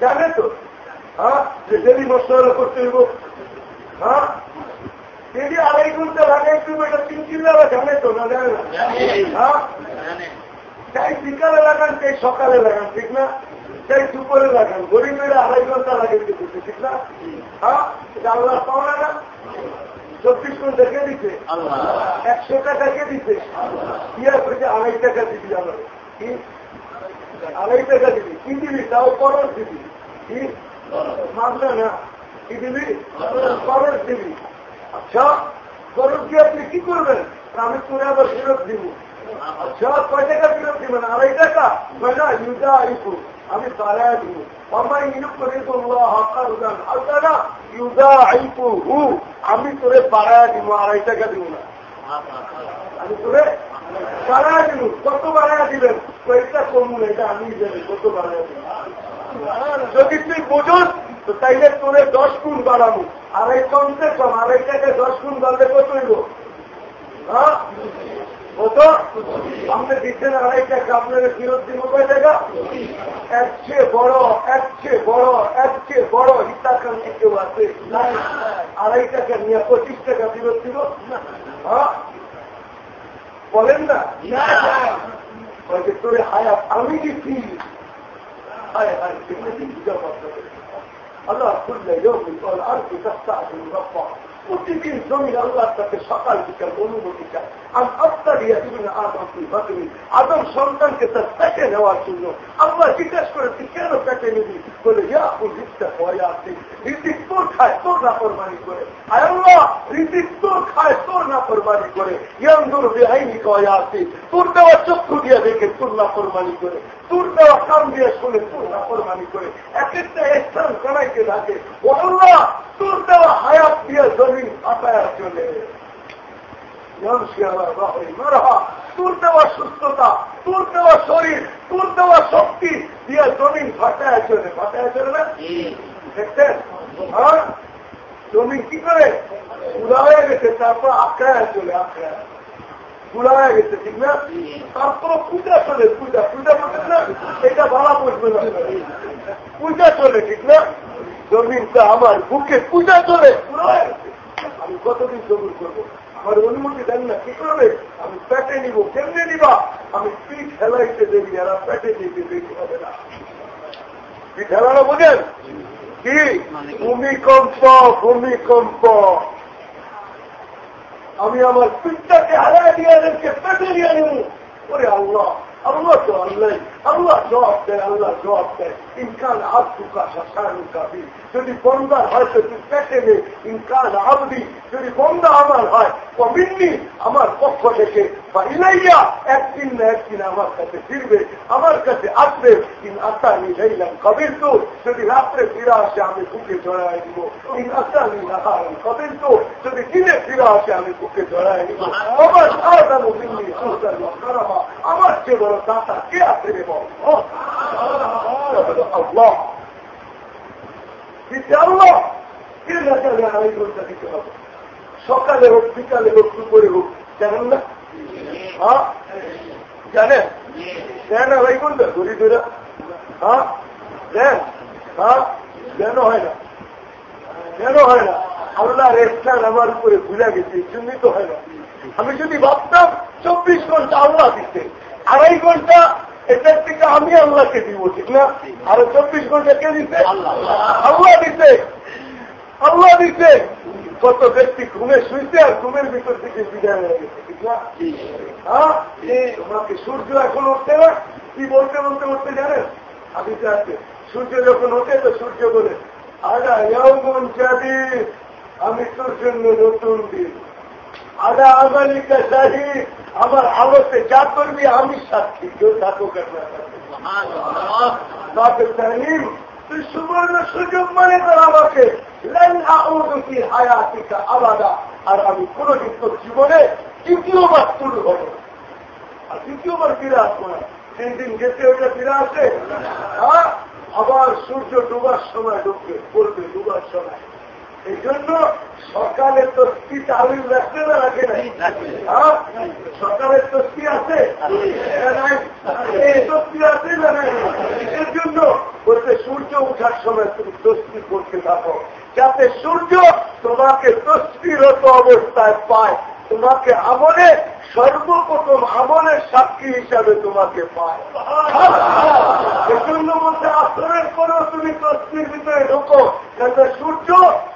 জানে তো। হ্যাঁ? যে ডেলি মশলা করতে হইব। হ্যাঁ? যদি আড়াই ঘণ্টা লাগাই তুমি এটা তিন চিল্লা জানে তো না জানে না? হ্যাঁ? চাই বিকালে লাগান চাই সকালে লাগান ঠিক না? চাই দুপুরে লাগান। গরিবেরা আড়াই ঘণ্টা লাগে দিতে ঠিক না? হ্যাঁ? আল্লাহ পাওয়া না? চব্বিশ ঘণ্টা কে দিতে একশো টাকা কে দিতে ইয়ার থেকে আড়াই টাকা দিবি আমার কি? আড়াই টাকা দিবি। কি দিবি? তাও খরচ দিবি। কি? মানবে না। কি দিবি? খরচ দিবি। আচ্ছা খরচ দিয়ে আপনি কি করবেন? আমি তোরে আবার ফেরত দিব। আচ্ছা কয় টাকা ফেরত দিবেন আড়াই টাকা? আমি দিব। করে তো হকার উদান আল্লাহ ইউজা আইপু হু, আমি তোরে বাড়ায় দিব, আড়াই টাকা দিব না। আমি তোরে বাড়ায় দিব, কত বাড়ায় দিবেন? কয়েকটা কমুন এটা আমি জানি, কত বাড়ায় দিব। যদি তুই বোঝস, তো তাইলে তোরে দশ গুণ বাড়াবো। আড়াই কমতে কম, আড়াই টাকায় দশ গুণ বাড়লে কত হইব? হ্যাঁ? কত আপনি দিচ্ছেন আড়াই টাকা আপনাদের ফেরত দিব কয় টাকা? এক চেয়ে বড় এক চেয়ে বড় এক চেয়ে বড় হিতাকাঙ্ক্ষী কেউ আছে? আড়াই টাকা নিয়ে পঁচিশ টাকা ফেরত দিব? হ্যাঁ? বলেন না? তোরে হায়াত আমি কি দিচ্ছি হায় হায় আল্লাহ খুললে আর কি সস্তা প্রতিদিন জমির আল্লাহর কাছে সকাল বিকাল অনুমতি চায়। আমি আপনার ইয়ে আদম বাতমি আদম সন্তানকে তার পেটে নেওয়ার জন্য আল্লাহ জিজ্ঞেস করেছি, কেন পেটে নিবি? বলে, ইয়া রিক্সা হয়ে আছে ঋতিক তোর খায়, তোর না কোরবানি করে। আয় আল্লাহ ঋতিক তোর খায়, তোর না কোরবানি করে। ইয়ান্দুর বেআইনি কয়ে আছে তোর দেওয়া চক্ষু দিয়ে দেখে তোর না কোরবানি করে। তোর দেওয়া কাম দিয়ে শুনে তোর না কোরবানি করে। এক একটা স্থান কানাইতে থাকে। ও আল্লাহ তোর দেওয়া হায়াত দিয়ে জমিন ফাটায় চলে। তোর দেওয়া সুস্থতা তোর দেওয়া শরীর তোর দেওয়া শক্তি দিয়ে জমিন ফাটায় চলে। ফাটায় চলে না? দেখছেন? হ্যাঁ? জমিন কি করে? উড়া হয়ে গেছে তারপর আঁকড়ায় চলে আঁকড়ায়। গেছে ঠিক না? তারপরে পূজা চলে পূজা। পূজা করতে না? এটা ভাড়া বসবে না। পূজা চলে ঠিক না? জমিনটা আমার বুকে পূজা গেছে আমি কতদিন জমিন করব? আমার অনুমতি দেন না, কি করবে? আমি পেটে নিব, কেমনে নিবা? আমি পিঠ হেলাইতে দেবি? এরা পেটে নিতে দেখি হবে না। পিঠ হেলানো বোঝেন? কি? ভূমিকম্প ভূমিকম্প। আমি আমার পিঠটাকে হারাই দিয়ে এদেরকে পেটে নিয়ে নেব। ওরে আল্লাহ! আল্লাহ তো আল্লাহ আল্লাহ জবাব দেয় আল্লাহ জবাব দেয় ইনকান আব্দুকা শাসানুকা বি যদি বন্দার হয় তো তুই পেটে নে ইনকান আবদি। যদি বন্দা আমার হয় কবিন্নি আমার পক্ষ থেকে বা ইলাইয়া, একদিন না একদিন আমার কাছে ফিরবে, আমার কাছে আসবে। ইন আত্মা নিলাম কবির তো যদি রাত্রে ফিরে আসে, আমি বুকে জড়াই দিব। ইন আত্মা নিলাম কবির তো যদি দিনে ফিরে আসে, আমি বুকে জড়াই দিব। আমার সারদা মুবিন্নি সুলতান আমার চেয়ে বড় দাতা কে আছে রে বল? সকালে হোক, বিকালে হোক, দুপুরে হোক, জানেন না? হ্যাঁ? জানেন? দেন আড়াই ঘণ্টা ধরি ধরে হ্যাঁ? দেন? হ্যাঁ? কেন হয় না। কেন হয় না। আল্লাহ রেস্টার আমার উপরে ভুলে গেছে এই জন্যই তো হয় না। আমি যদি ভাবতাম, চব্বিশ ঘণ্টা আল্লাহ দিতে আড়াই ঘণ্টা এটার থেকে আমি আল্লাহকে দিব, ঠিক না? আরও চব্বিশ ঘণ্টা কে দিতে আল্লাহ দিতে আল্লাহ দিতে কত ব্যক্তি ঘুমে শুইতে আর ঘুমের ভিতর থেকে বিদায় হয়ে গেছে, ঠিক না? হ্যাঁ? তোমাকে সূর্য এখন উঠতে না? কি বলতে বলতে উঠতে জানেন? আমি তো আছে, সূর্য যখন ওঠে তো সূর্য বলে আদা মন চাবি আমি তোর জন্য নতুন দিন। আদা আমালিকা শাহী আমার আলোতে যা করবি আমি সাক্ষী কেউ থাকো কেন তুই সুবর্ণ সুযোগ মনে কর আমাকে। হায়াতিকা আলাদা আর আমি কোনদিন তোর জীবনে তৃতীয়বার শুরু হব। আর তৃতীয়বার ফিরে আসব না। তিন দিন গেছে ওটা ফিরে আসে। হ্যাঁ? আবার সূর্য ডুবার সময় ঢুকবে পড়বে ডুবার সময়। এই জন্য সকালের তস্তি চালু রাখতে না রাখে নাই। সকালের তস্তি আছে? তস্তি আছে না নাই? এর জন্য বলতে সূর্য উঠার সময় তুমি তস্তি করতে থাকো। যাতে সূর্য তোমাকে তস্তিরত অবস্থায় পায়। তোমাকে আমলে, সর্বপ্রথম আমলের সাক্ষী হিসাবে তোমাকে পায়। এজন্য বলতে আসরের পরেও তুমি তস্তির ভিতরে ঢোকো যাতে সূর্য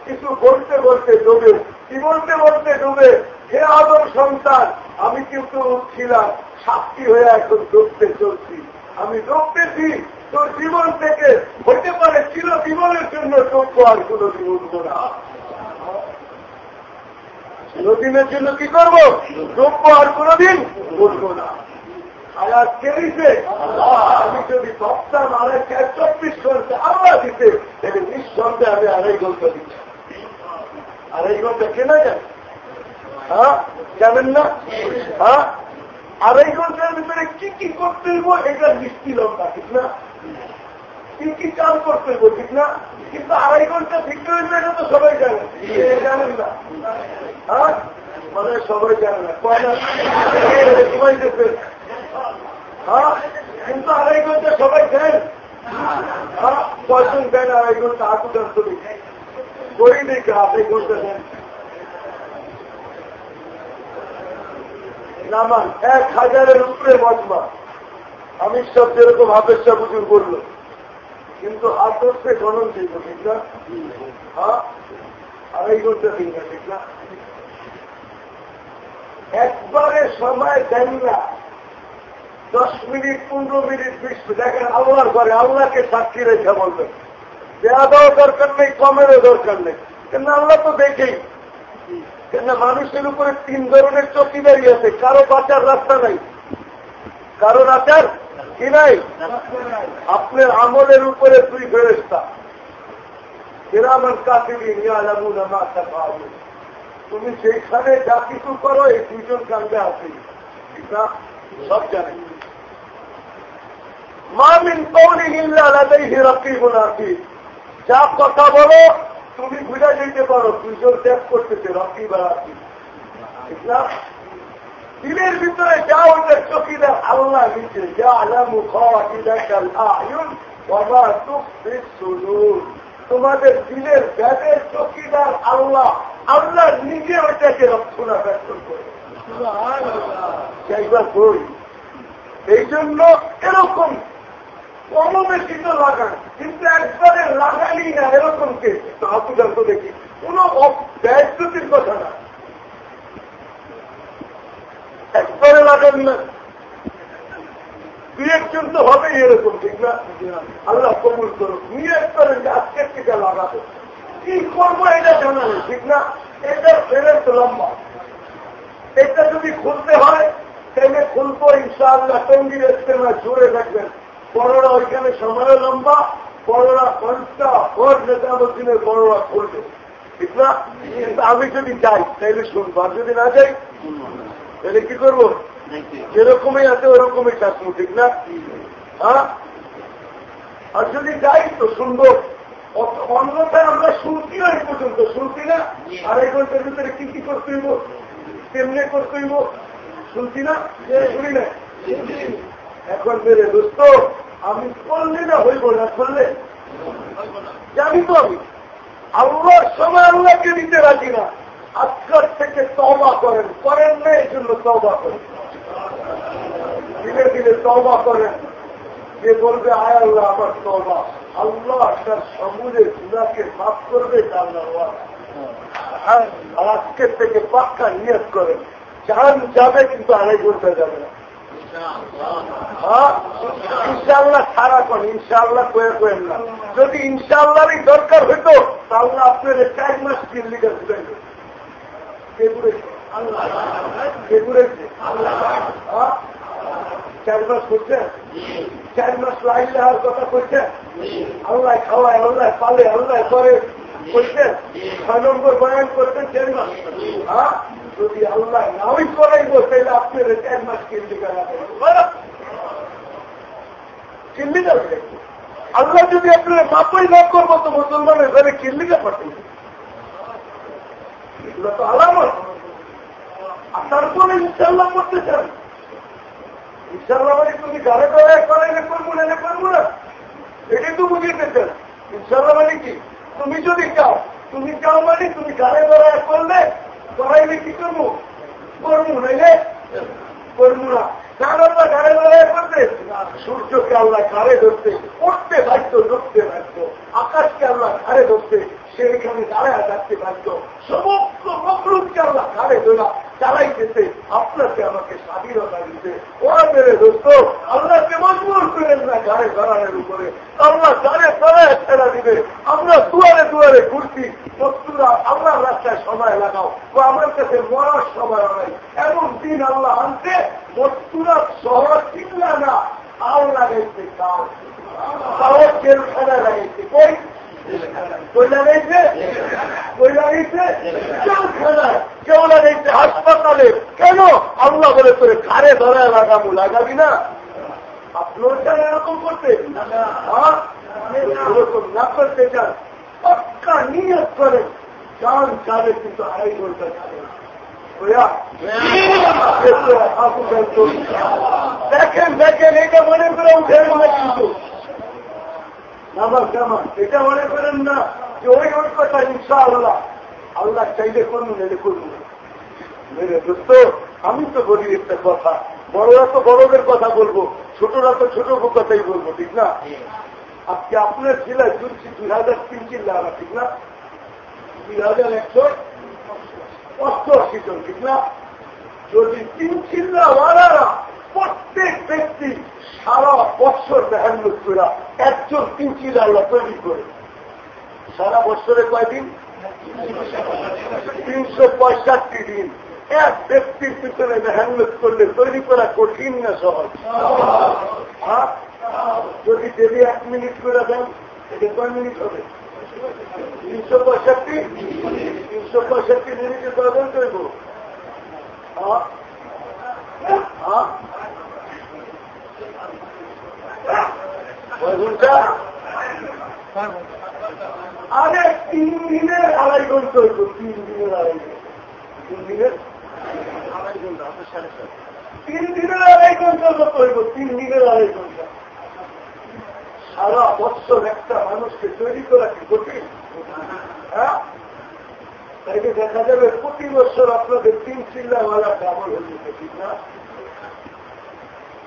কিছু বলতে বলতে ডুবে, কি বলতে বলতে ডুবে, হে আদর সন্তান, আমি কিন্তু উঠছিলাম সাক্ষী হয়ে এখন ডুবতে চলছি। আমি ডুবতেছি, তোর জীবন থেকে হতে পারে চির জীবনের জন্য ডুববো আর কোন জীবন না। চিরদিনের জন্য কি করব? ডুববো আর কোনদিন বলব না। আয়াত কে দিতে আমি যদি ভাবতাম আড়াই চব্বিশ ঘণ্টা আল্লাহ দিতে, তাহলে নিঃসন্দেহে আমি আড়াই ঘণ্টা দিচ্ছি। আড়াই ঘণ্টা কেনা? যান হ্যাঁ? জানেন না? হ্যাঁ? আড়াই ঘণ্টার ভিতরে কি কি করতে হইব এটা মিষ্টি লঙ্কা ঠিক না। কি কি কাজ করতে হইব ঠিক না? কিন্তু আড়াই ঘণ্টা ভিতরে হইলে এটা তো সবাই জানে। জানেন না। হ্যাঁ? মানে সবাই জানে না। কয়না হ্যাঁ? কিন্তু আড়াই ঘণ্টা সবাই দেন। হ্যাঁ? কয়জন দেন আড়াই ঘণ্টা হাঁটু দেন করি দেখে আড়াই ঘণ্টা দেন নামান এক হাজারের উপরে মজমা আমি সব যেরকম হাতের সব উজুর করল কিন্তু আদর্শে গণন দিব ঠিক না? হ্যাঁ? আড়াই ঘণ্টা দিন না, ঠিক না? একবারে সময় দেন না। দশ মিনিট, পনেরো মিনিট, বিশ মিনিট। দেখেন আল্লাহর ঘরে আল্লাহকে সাক্ষী রেখে বলবেন। দেওয়া দরকার নেই, কমেরও দরকার নেই। কিন্তু আল্লাহ তো দেখেই। কেন মানুষের উপরে তিন ধরনের চকিদারি আছে। কারও বাঁচার রাস্তা নাই। কারও রাচার কি নাই? আপনার আমলের উপরে তুই ফেরেস্তা কিরামান কাছে তুমি সেইখানে যা কিছু করো, এই দুজন কান্দে আসি সব জানে। মামিন কৌনি হিল্লা লাদাই হিরাকি মুনাফি যা কথা বলো তুমি বুঝা যেতে পারো দুজন ত্যাগ করতেছে রকি বা রাখি দিলের ভিতরে যা ওইটা চকিদার আল্লাহ নিচে যা আলামু তোমাদের দিলের ব্যাগের চকিদার আল্লাহ আল্লাহ নিজে ওইটাকে রক্ষণা ব্যক্ত করে। বই এই জন্য এরকম বেশি তো লাগান, কিন্তু একবারে লাগালি না, এরকম কে হাসপাতাল তো দেখি, কোন ব্যয়স্তুতির কথা না। একবারে লাগান না। দুই একজন তো হবেই এরকম, ঠিক না? আল্লাহ কবুল নিয়ে করেন যে আজকের টিকা লাগাবো। কি করব এটা জানা নেই, ঠিক না? এটা ফেরেন তো লম্বা। এটা যদি খুলতে হয় তাহলে খুলবো, ইনশাআল্লাহ, টঙ্গির ইস্তেমা জোরে থাকবেন বড়রা ওইখানে সময় লম্বা, বড়রা ঘণ্টা ভোর নেতামুদ্দিনের বড়রা খুলবে। ঠিক না? আমি যদি যাই, তাইলে শুনব। আর যদি না যাই তাহলে কি করব? যেরকমই আছে ওরকমই থাকব, ঠিক না? হ্যাঁ? আর যদি যাই, তো শুনব। অন্যথায় আমরা শুনছি না এই পর্যন্ত শুনছি না? আড়াই ঘণ্টার ভিতরে কি কি করতে হইব? কেমনে করতে হইব? শুনছি না? শুনি না? এখন মেরে দোস্ত, আমি করলে না হইব না, করলে? জানি তো আমি। আল্লাহর সময় আল্লাহকে দিতে রাজি না। আজকাল থেকে তবা করেন। করেন না এই জন্য তবা করেন। ধীরে ধীরে তবা করেন। যে বলবে, আয় আল্লাহ, আমার তবা আল্লাহ তার সমুদ্রে গুণাকে মাফ করবে আল্লাহ আজকের থেকে পাক্কা নিয়ত করেন। যান যাবে কিন্তু আড়াই ঘণ্টা যাবে না। ইনশাল্লাহ সারা করেন ইনশাল্লাহ কয়ে করেন না। যদি ইনশাল্লাহরই দরকার হইতো, তাহলে আপনার চার মাস ঘুরেছে চার মাস করছেন চার মাস লাইন দেওয়ার কথা করছেন আল্লাহ খাওয়ায়, আল্লাহ পালে, আল্লাহ করে করছেন ছয় নম্বর বয়ান করছেন চার মাস। যদি আল্লাহ নাওই করাইব, তাহলে আপনার চার মাস যাবে আল্লাহ যদি আপনার মাপই না করব, তো মুসলমানের ঘরে কিল্লিকা পাঠাই এগুলো তো আলামত। তারপরে ইনশাল্লাহ করতে চান। ইনশাল্লাহ মানে তুমি ঘরে ঘরে করাইলে করব না করব না। এটাই তো চান ইনশাল্লাহ মানে কি? তুমি যদি চাও, তুমি চাও মানে তুমি ঘরে ঘরে করলে করাইলে কি করব? করব নাইলে? করব না কার আল্লাহ ঘরে ঘরে করতে। সূর্যকে আল্লাহ ঘরে ধরতে, উঠতে বাধ্য ধরতে বাধ্য। আকাশকে আল্লাহ ঘাড়ে ধরতে। সেখানে দাঁড়ায় থাকতে বাধ্য। সমস্ত মকলুককে আল্লাহ ঘরে ধরা চালাইতেছে আপনাকে আমাকে স্বাধীনতা দিতে। ওরা মেরে দোস্ত, আল্লাহকে মজবুর করেন না ঘরে ধরানোর উপরে। আল্লাহ ঘরে ধরায় ছেড়া দিবে। আমরা দুয়ারে দুয়ারে ঘুরছি। বস্তুরা আল্লাহ রাস্তায় সময় লাগাও ও আমার কাছে মরার সময় নাই। এমন দিন আল্লাহ আনতে বস্তুরা শহর চিনলা না। আল লাগাইছে তাও। তাও জেলখানায় লাগাইছে কই? হাসপাতালে কেন বলে তোরে ঘরে লাগাবো লাগাবি না এরকম করতে করতে চান পাক্কা নিয়ত করে চান কিন্তু আড়াই ঘণ্টা দেখেন দেখেন এটা মনে করে উঠে কিন্তু। এটা মনে করেন না যে ওই ওই কথা ইনশা আল্লাহ আল্লাহ চাইলে করুন, এলে করুন। মেরে দোস্ত, আমি তো বলি একটা কথা। বড়রা তো বড়দের কথা বলব, ছোটরা তো ছোট কথাই বলব, ঠিক না? আজকে আপনার জেলায় শুনছি দুই হাজার তিন চিল্লা ঠিক না? দুই হাজার একশো অষ্টআশি জন, ঠিক না? যদি তিন চিল্লা ওয়ালারা প্রত্যেক ব্যক্তি সারা বছর মেহান্নত করে একজন তিন চিল্লা আল্লাহ তৈরি করে। সারা বছরে কয়দিন? তিনশো পঁয়ষট্টি দিন। এক ব্যক্তির পিছনে মেহান্নত করলে তৈরি করা কঠিন না সহজ? হ্যাঁ? যদি ডেলি এক মিনিট করে দেন, এটা কয় মিনিট হবে? তিনশো পঁয়ষট্টি? তিনশো পঁয়ষট্টি মিনিটে কয়জন করব। আরে তিন দিনের আড়াই ঘণ্টা হইব তিন দিনের আড়াই তিন দিনের? আড়াই ঘণ্টা তিন দিনের আড়াই হইব, তিন দিনের আড়াই ঘণ্টা। সারা বছর একটা মানুষকে তৈরি করা কি কঠিন? হ্যাঁ? তাইকে দেখা যাবে প্রতি বছর আপনাদের তিন চিল্লাওয়ালা ডাবল হয়ে যেতে ঠিক না?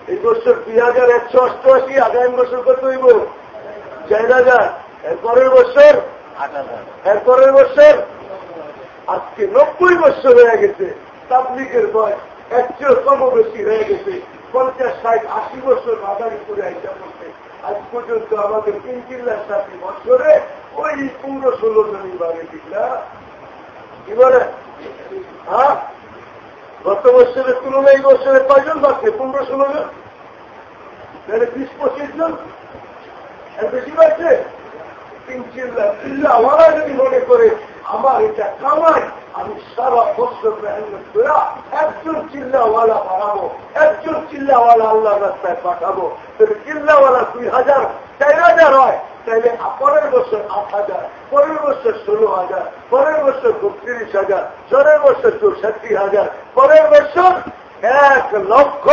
এই বছর দুই হাজার একশো অষ্টআশি আগামী বছর কত হইব? চার হাজার। এরপরের বছর? এরপরের বছর? আজকে নব্বই বছর হয়ে গেছে তাবলিকের বয়স একচেয়ে কম বেশি হয়ে গেছে। পঞ্চাশ ষাট আশি বছর মাদারি করে আইসা করছে আজ পর্যন্ত আমাদের তিন চিল্লার সাথে বছরে ওই পনেরো ষোলো জনই বাড়ি ঠিক না? কি বলে? হ্যাঁ? গত বছরের তুলনায় এই বছরে কয়জন বাড়ছে পনেরো, ষোলো জন? তাহলে বিশ, পঁচিশ জন? বেশি বাড়ছে তিন চিল্লা চিল্লা ওরা যদি মনে করে, আমার এটা কামাই, আমি সারা বছর মেহনত একজন চিল্লাওয়ালা বাড়াবো, একজন চিল্লাওয়ালা আল্লাহ রাস্তায় পাঠাবো। তাহলে চিল্লাওয়ালা দুই হাজার, চার হাজার হয়। তাইলে পরের বছর আট হাজার, পরের বছর ষোলো হাজার, পরের বছর বত্রিশ হাজার, পরের বছর চৌষট্টি হাজার, পরের বছর এক লক্ষ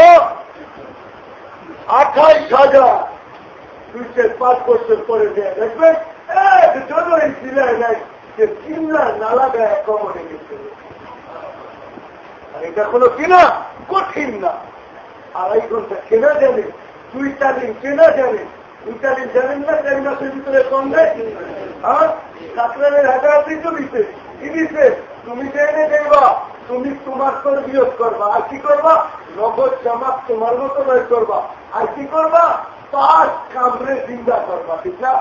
আঠাইশ হাজার। দুই চার পাঁচ বছর পরে দেয় দেখবেন একজনও এই জেলায় নেয় যে চিল্লার নালা দেয় কমনে গেছে। আর এটা কোনো কিনা কঠিন না। আড়াই ঘণ্টা কেনা জানে, দুই চার দিন কেনা জানে তালিম জানেন না চারি মাসের ভিতরে কম দেয় হ্যাঁ? কাকরানের হাজারাতেই তো দিতে কি দিতে তুমি জেনে দেখবা, তুমি তোমার তোর বিয়োগ করবা। আর কি করবা? নগদ জামাত তোমার মতো নয় করবা। আর কি করবা? পাঁচ কামড়ে চিন্তা করবা, ঠিক না?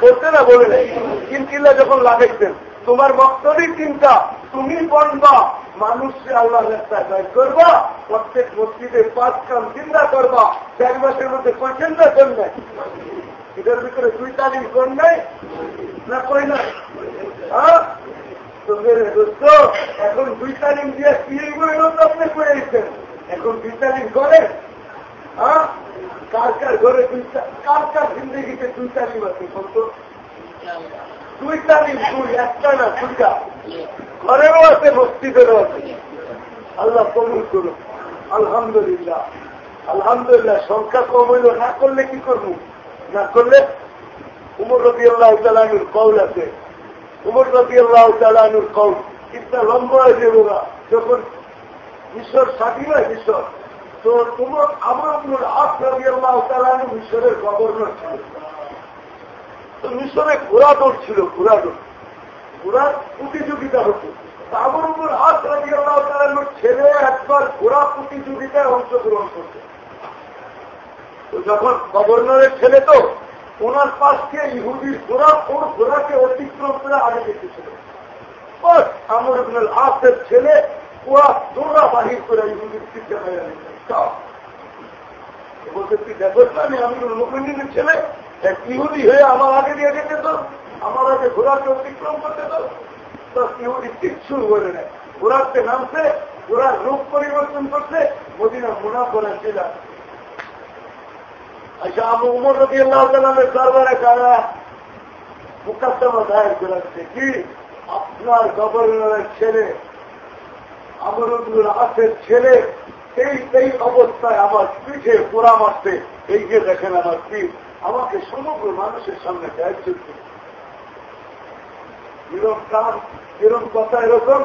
বলতে না বলে নেই। কিনকিল্লা যখন লাগাইছেন তোমার বক্তব্যই চিন্তা। তুমি বনবা। মানুষকে আল্লাহ রাস্তায় করবা। প্রত্যেক মসজিদে পাঁচ কাম চিন্তা করবা। চার মাসের মধ্যে কই চিন্তা কর নাই? এটার ভিতরে দুই তারিখ কর নাই? না কই নাই? হ্যাঁ? দোস্ত, এখন দুই তারিখ দিয়ে তিন কি আপনি করেছেন এখন দুই তারিখ করেন? হ্যাঁ? কার কার ঘরে দুই কার কার জিন্দগিতে দুই তালিম আছে? দুই তালিম দুই একটা না দুইটা। ঘরেরও আছে, মসজিদেরও আছে। আল্লাহ কবুল করুন আলহামদুলিল্লাহ। আলহামদুলিল্লাহ, সংখ্যা কম হইল, না করলে কি করব? না করলে? উমর রবি আল্লাহ তালানুর কৌল আছে। উমর রবি আল্লাহ তালানুর কৌল ইত্যা লম্বা হয়ে যাব না। যখন ঈশ্বর হয়, মিশর, তো তোমার আমার আট রবি আল্লাহ তালানু মিশরের গভর্নর ছিল তো মিশরে ঘোড়া দৌড় ছিল, ঘোড়া দৌড়। ঘোড়ার প্রতিযোগিতা হতো। আমার উপর আট রবি আল্লাহ তালানুর ছেলে, একবার ঘোড়া প্রতিযোগিতায় অংশগ্রহণ করছে তো যখন গভর্নরের ছেলে তো, ওনার পাশকে ইহুদির ঘোড়া, ওর ঘোড়াকে অতিক্রম করে আগে দেখেছিল। আমার আসের ছেলে ওরা দৌড়া বাহির করে ইহুদির চিন্তা হয়ে বলতে তুই দেখো আমি আমিরুল মুখমিনের ছেলে? এক ইহুদি হয়ে আমার আগে দিয়ে যেতে তো, আমার আগে ঘোড়াকে অতিক্রম করতে তো। ইহুদি কিচ্ছু বলে নেয় ঘোড়াতে নামছে ঘোড়ার রূপ পরিবর্তন করছে, মদিনা মুনা করে ছিল আচ্ছা আমি উমর রবি আল্লাহ তালামের দরবারে কারা মুকাদ্দমা দায়ের করেছে? কি? আপনার গভর্নরের ছেলে আমরুল আসের ছেলে, এই এই অবস্থায় আমার পিঠে পোড়া মারতে এই যে দেখেন আমার পিঠ আমাকে সমগ্র মানুষের সামনে দায়িত্ব এরকম কাম এরকম কথা, এরকম?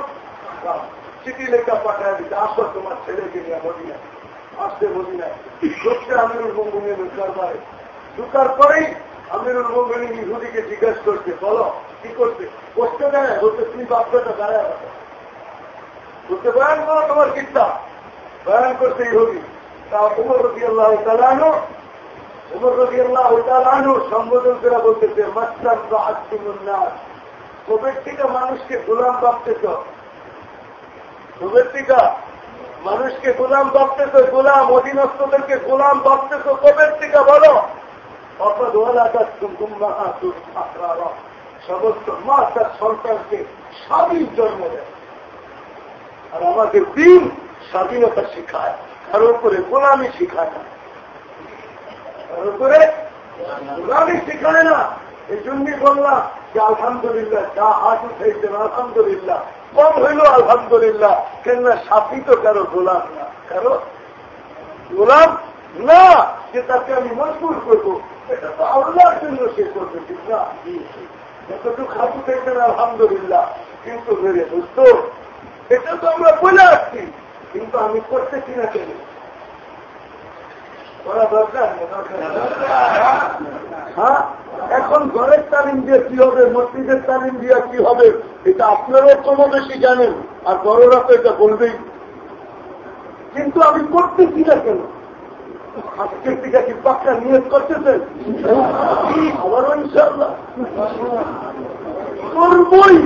চিঠি লেখা পাঠায় দিতে আসো তোমার ছেলেকে নিয়ে মদিনায়। আসতে মদিনায়। ঢুকতে আমিরুল মঙ্গলের দরবারে ঢুকার পরেই আমিরুল মঙ্গলী ইহুদিকে জিজ্ঞেস করছে, বলো, কি করছে? করতে দেয় বলতে তুমি বাচ্চাটা দাঁড়ায় বলতে বয়ান করো, তোমার কিস্তা বয়ান করছে ইহুদি। তা উমর রবি আল্লাহ তালানো উমর রবি আল্লাহ তালানো সম্বোধন করে বলতেছে মাস্টার বা আত্মুন্নাস কবের থেকে মানুষকে গোলাম ভাবতেছ। কবের থেকে মানুষকে গোলাম ভাবতেছ, গোলাম অধীনস্থদেরকে গোলাম ভাবতেছ। কবের থেকে বলো সমস্ত মা তার সন্তানকে স্বাধীন জন্ম দেয়। আর আমাদের দিন স্বাধীনতা শিখায় তার উপরে গোলামি শিখায় না। উপরে গোলামি শিখায় না। এই জন্যই বললাম যে, আলহামদুলিল্লাহ, যা হাত উঠেছেন আলহামদুলিল্লাহ। কম হইল, আলহামদুলিল্লাহ। কেন সাথী তো কারও গোলাম না। কারও গোলাম না, যে তাকে আমি মজবুর করব। এটা তো আল্লাহর জন্য সে করবে, ঠিক না? যতটুকু খাবু দেখবেন আলহামদুলিল্লাহ। কিন্তু মেরে বুঝত এটা তো আমরা বলে আসছি। কিন্তু আমি করতেছি না কেন করা হ্যাঁ? এখন ঘরের তালিম দিয়ে কি হবে, মসজিদের তালিম দিয়ে কি হবে, এটা আপনারাও কম বেশি জানেন, আর বড়রা তো এটা বলবেই। কিন্তু আমি করতেছি না কেন? আজকের দিকে কি পাক্কা নিয়োগ করতেছেন? আবারও ইনশাল্লাহ করবই।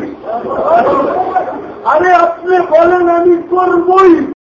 আরে আপনি বলেন, আমি করবই।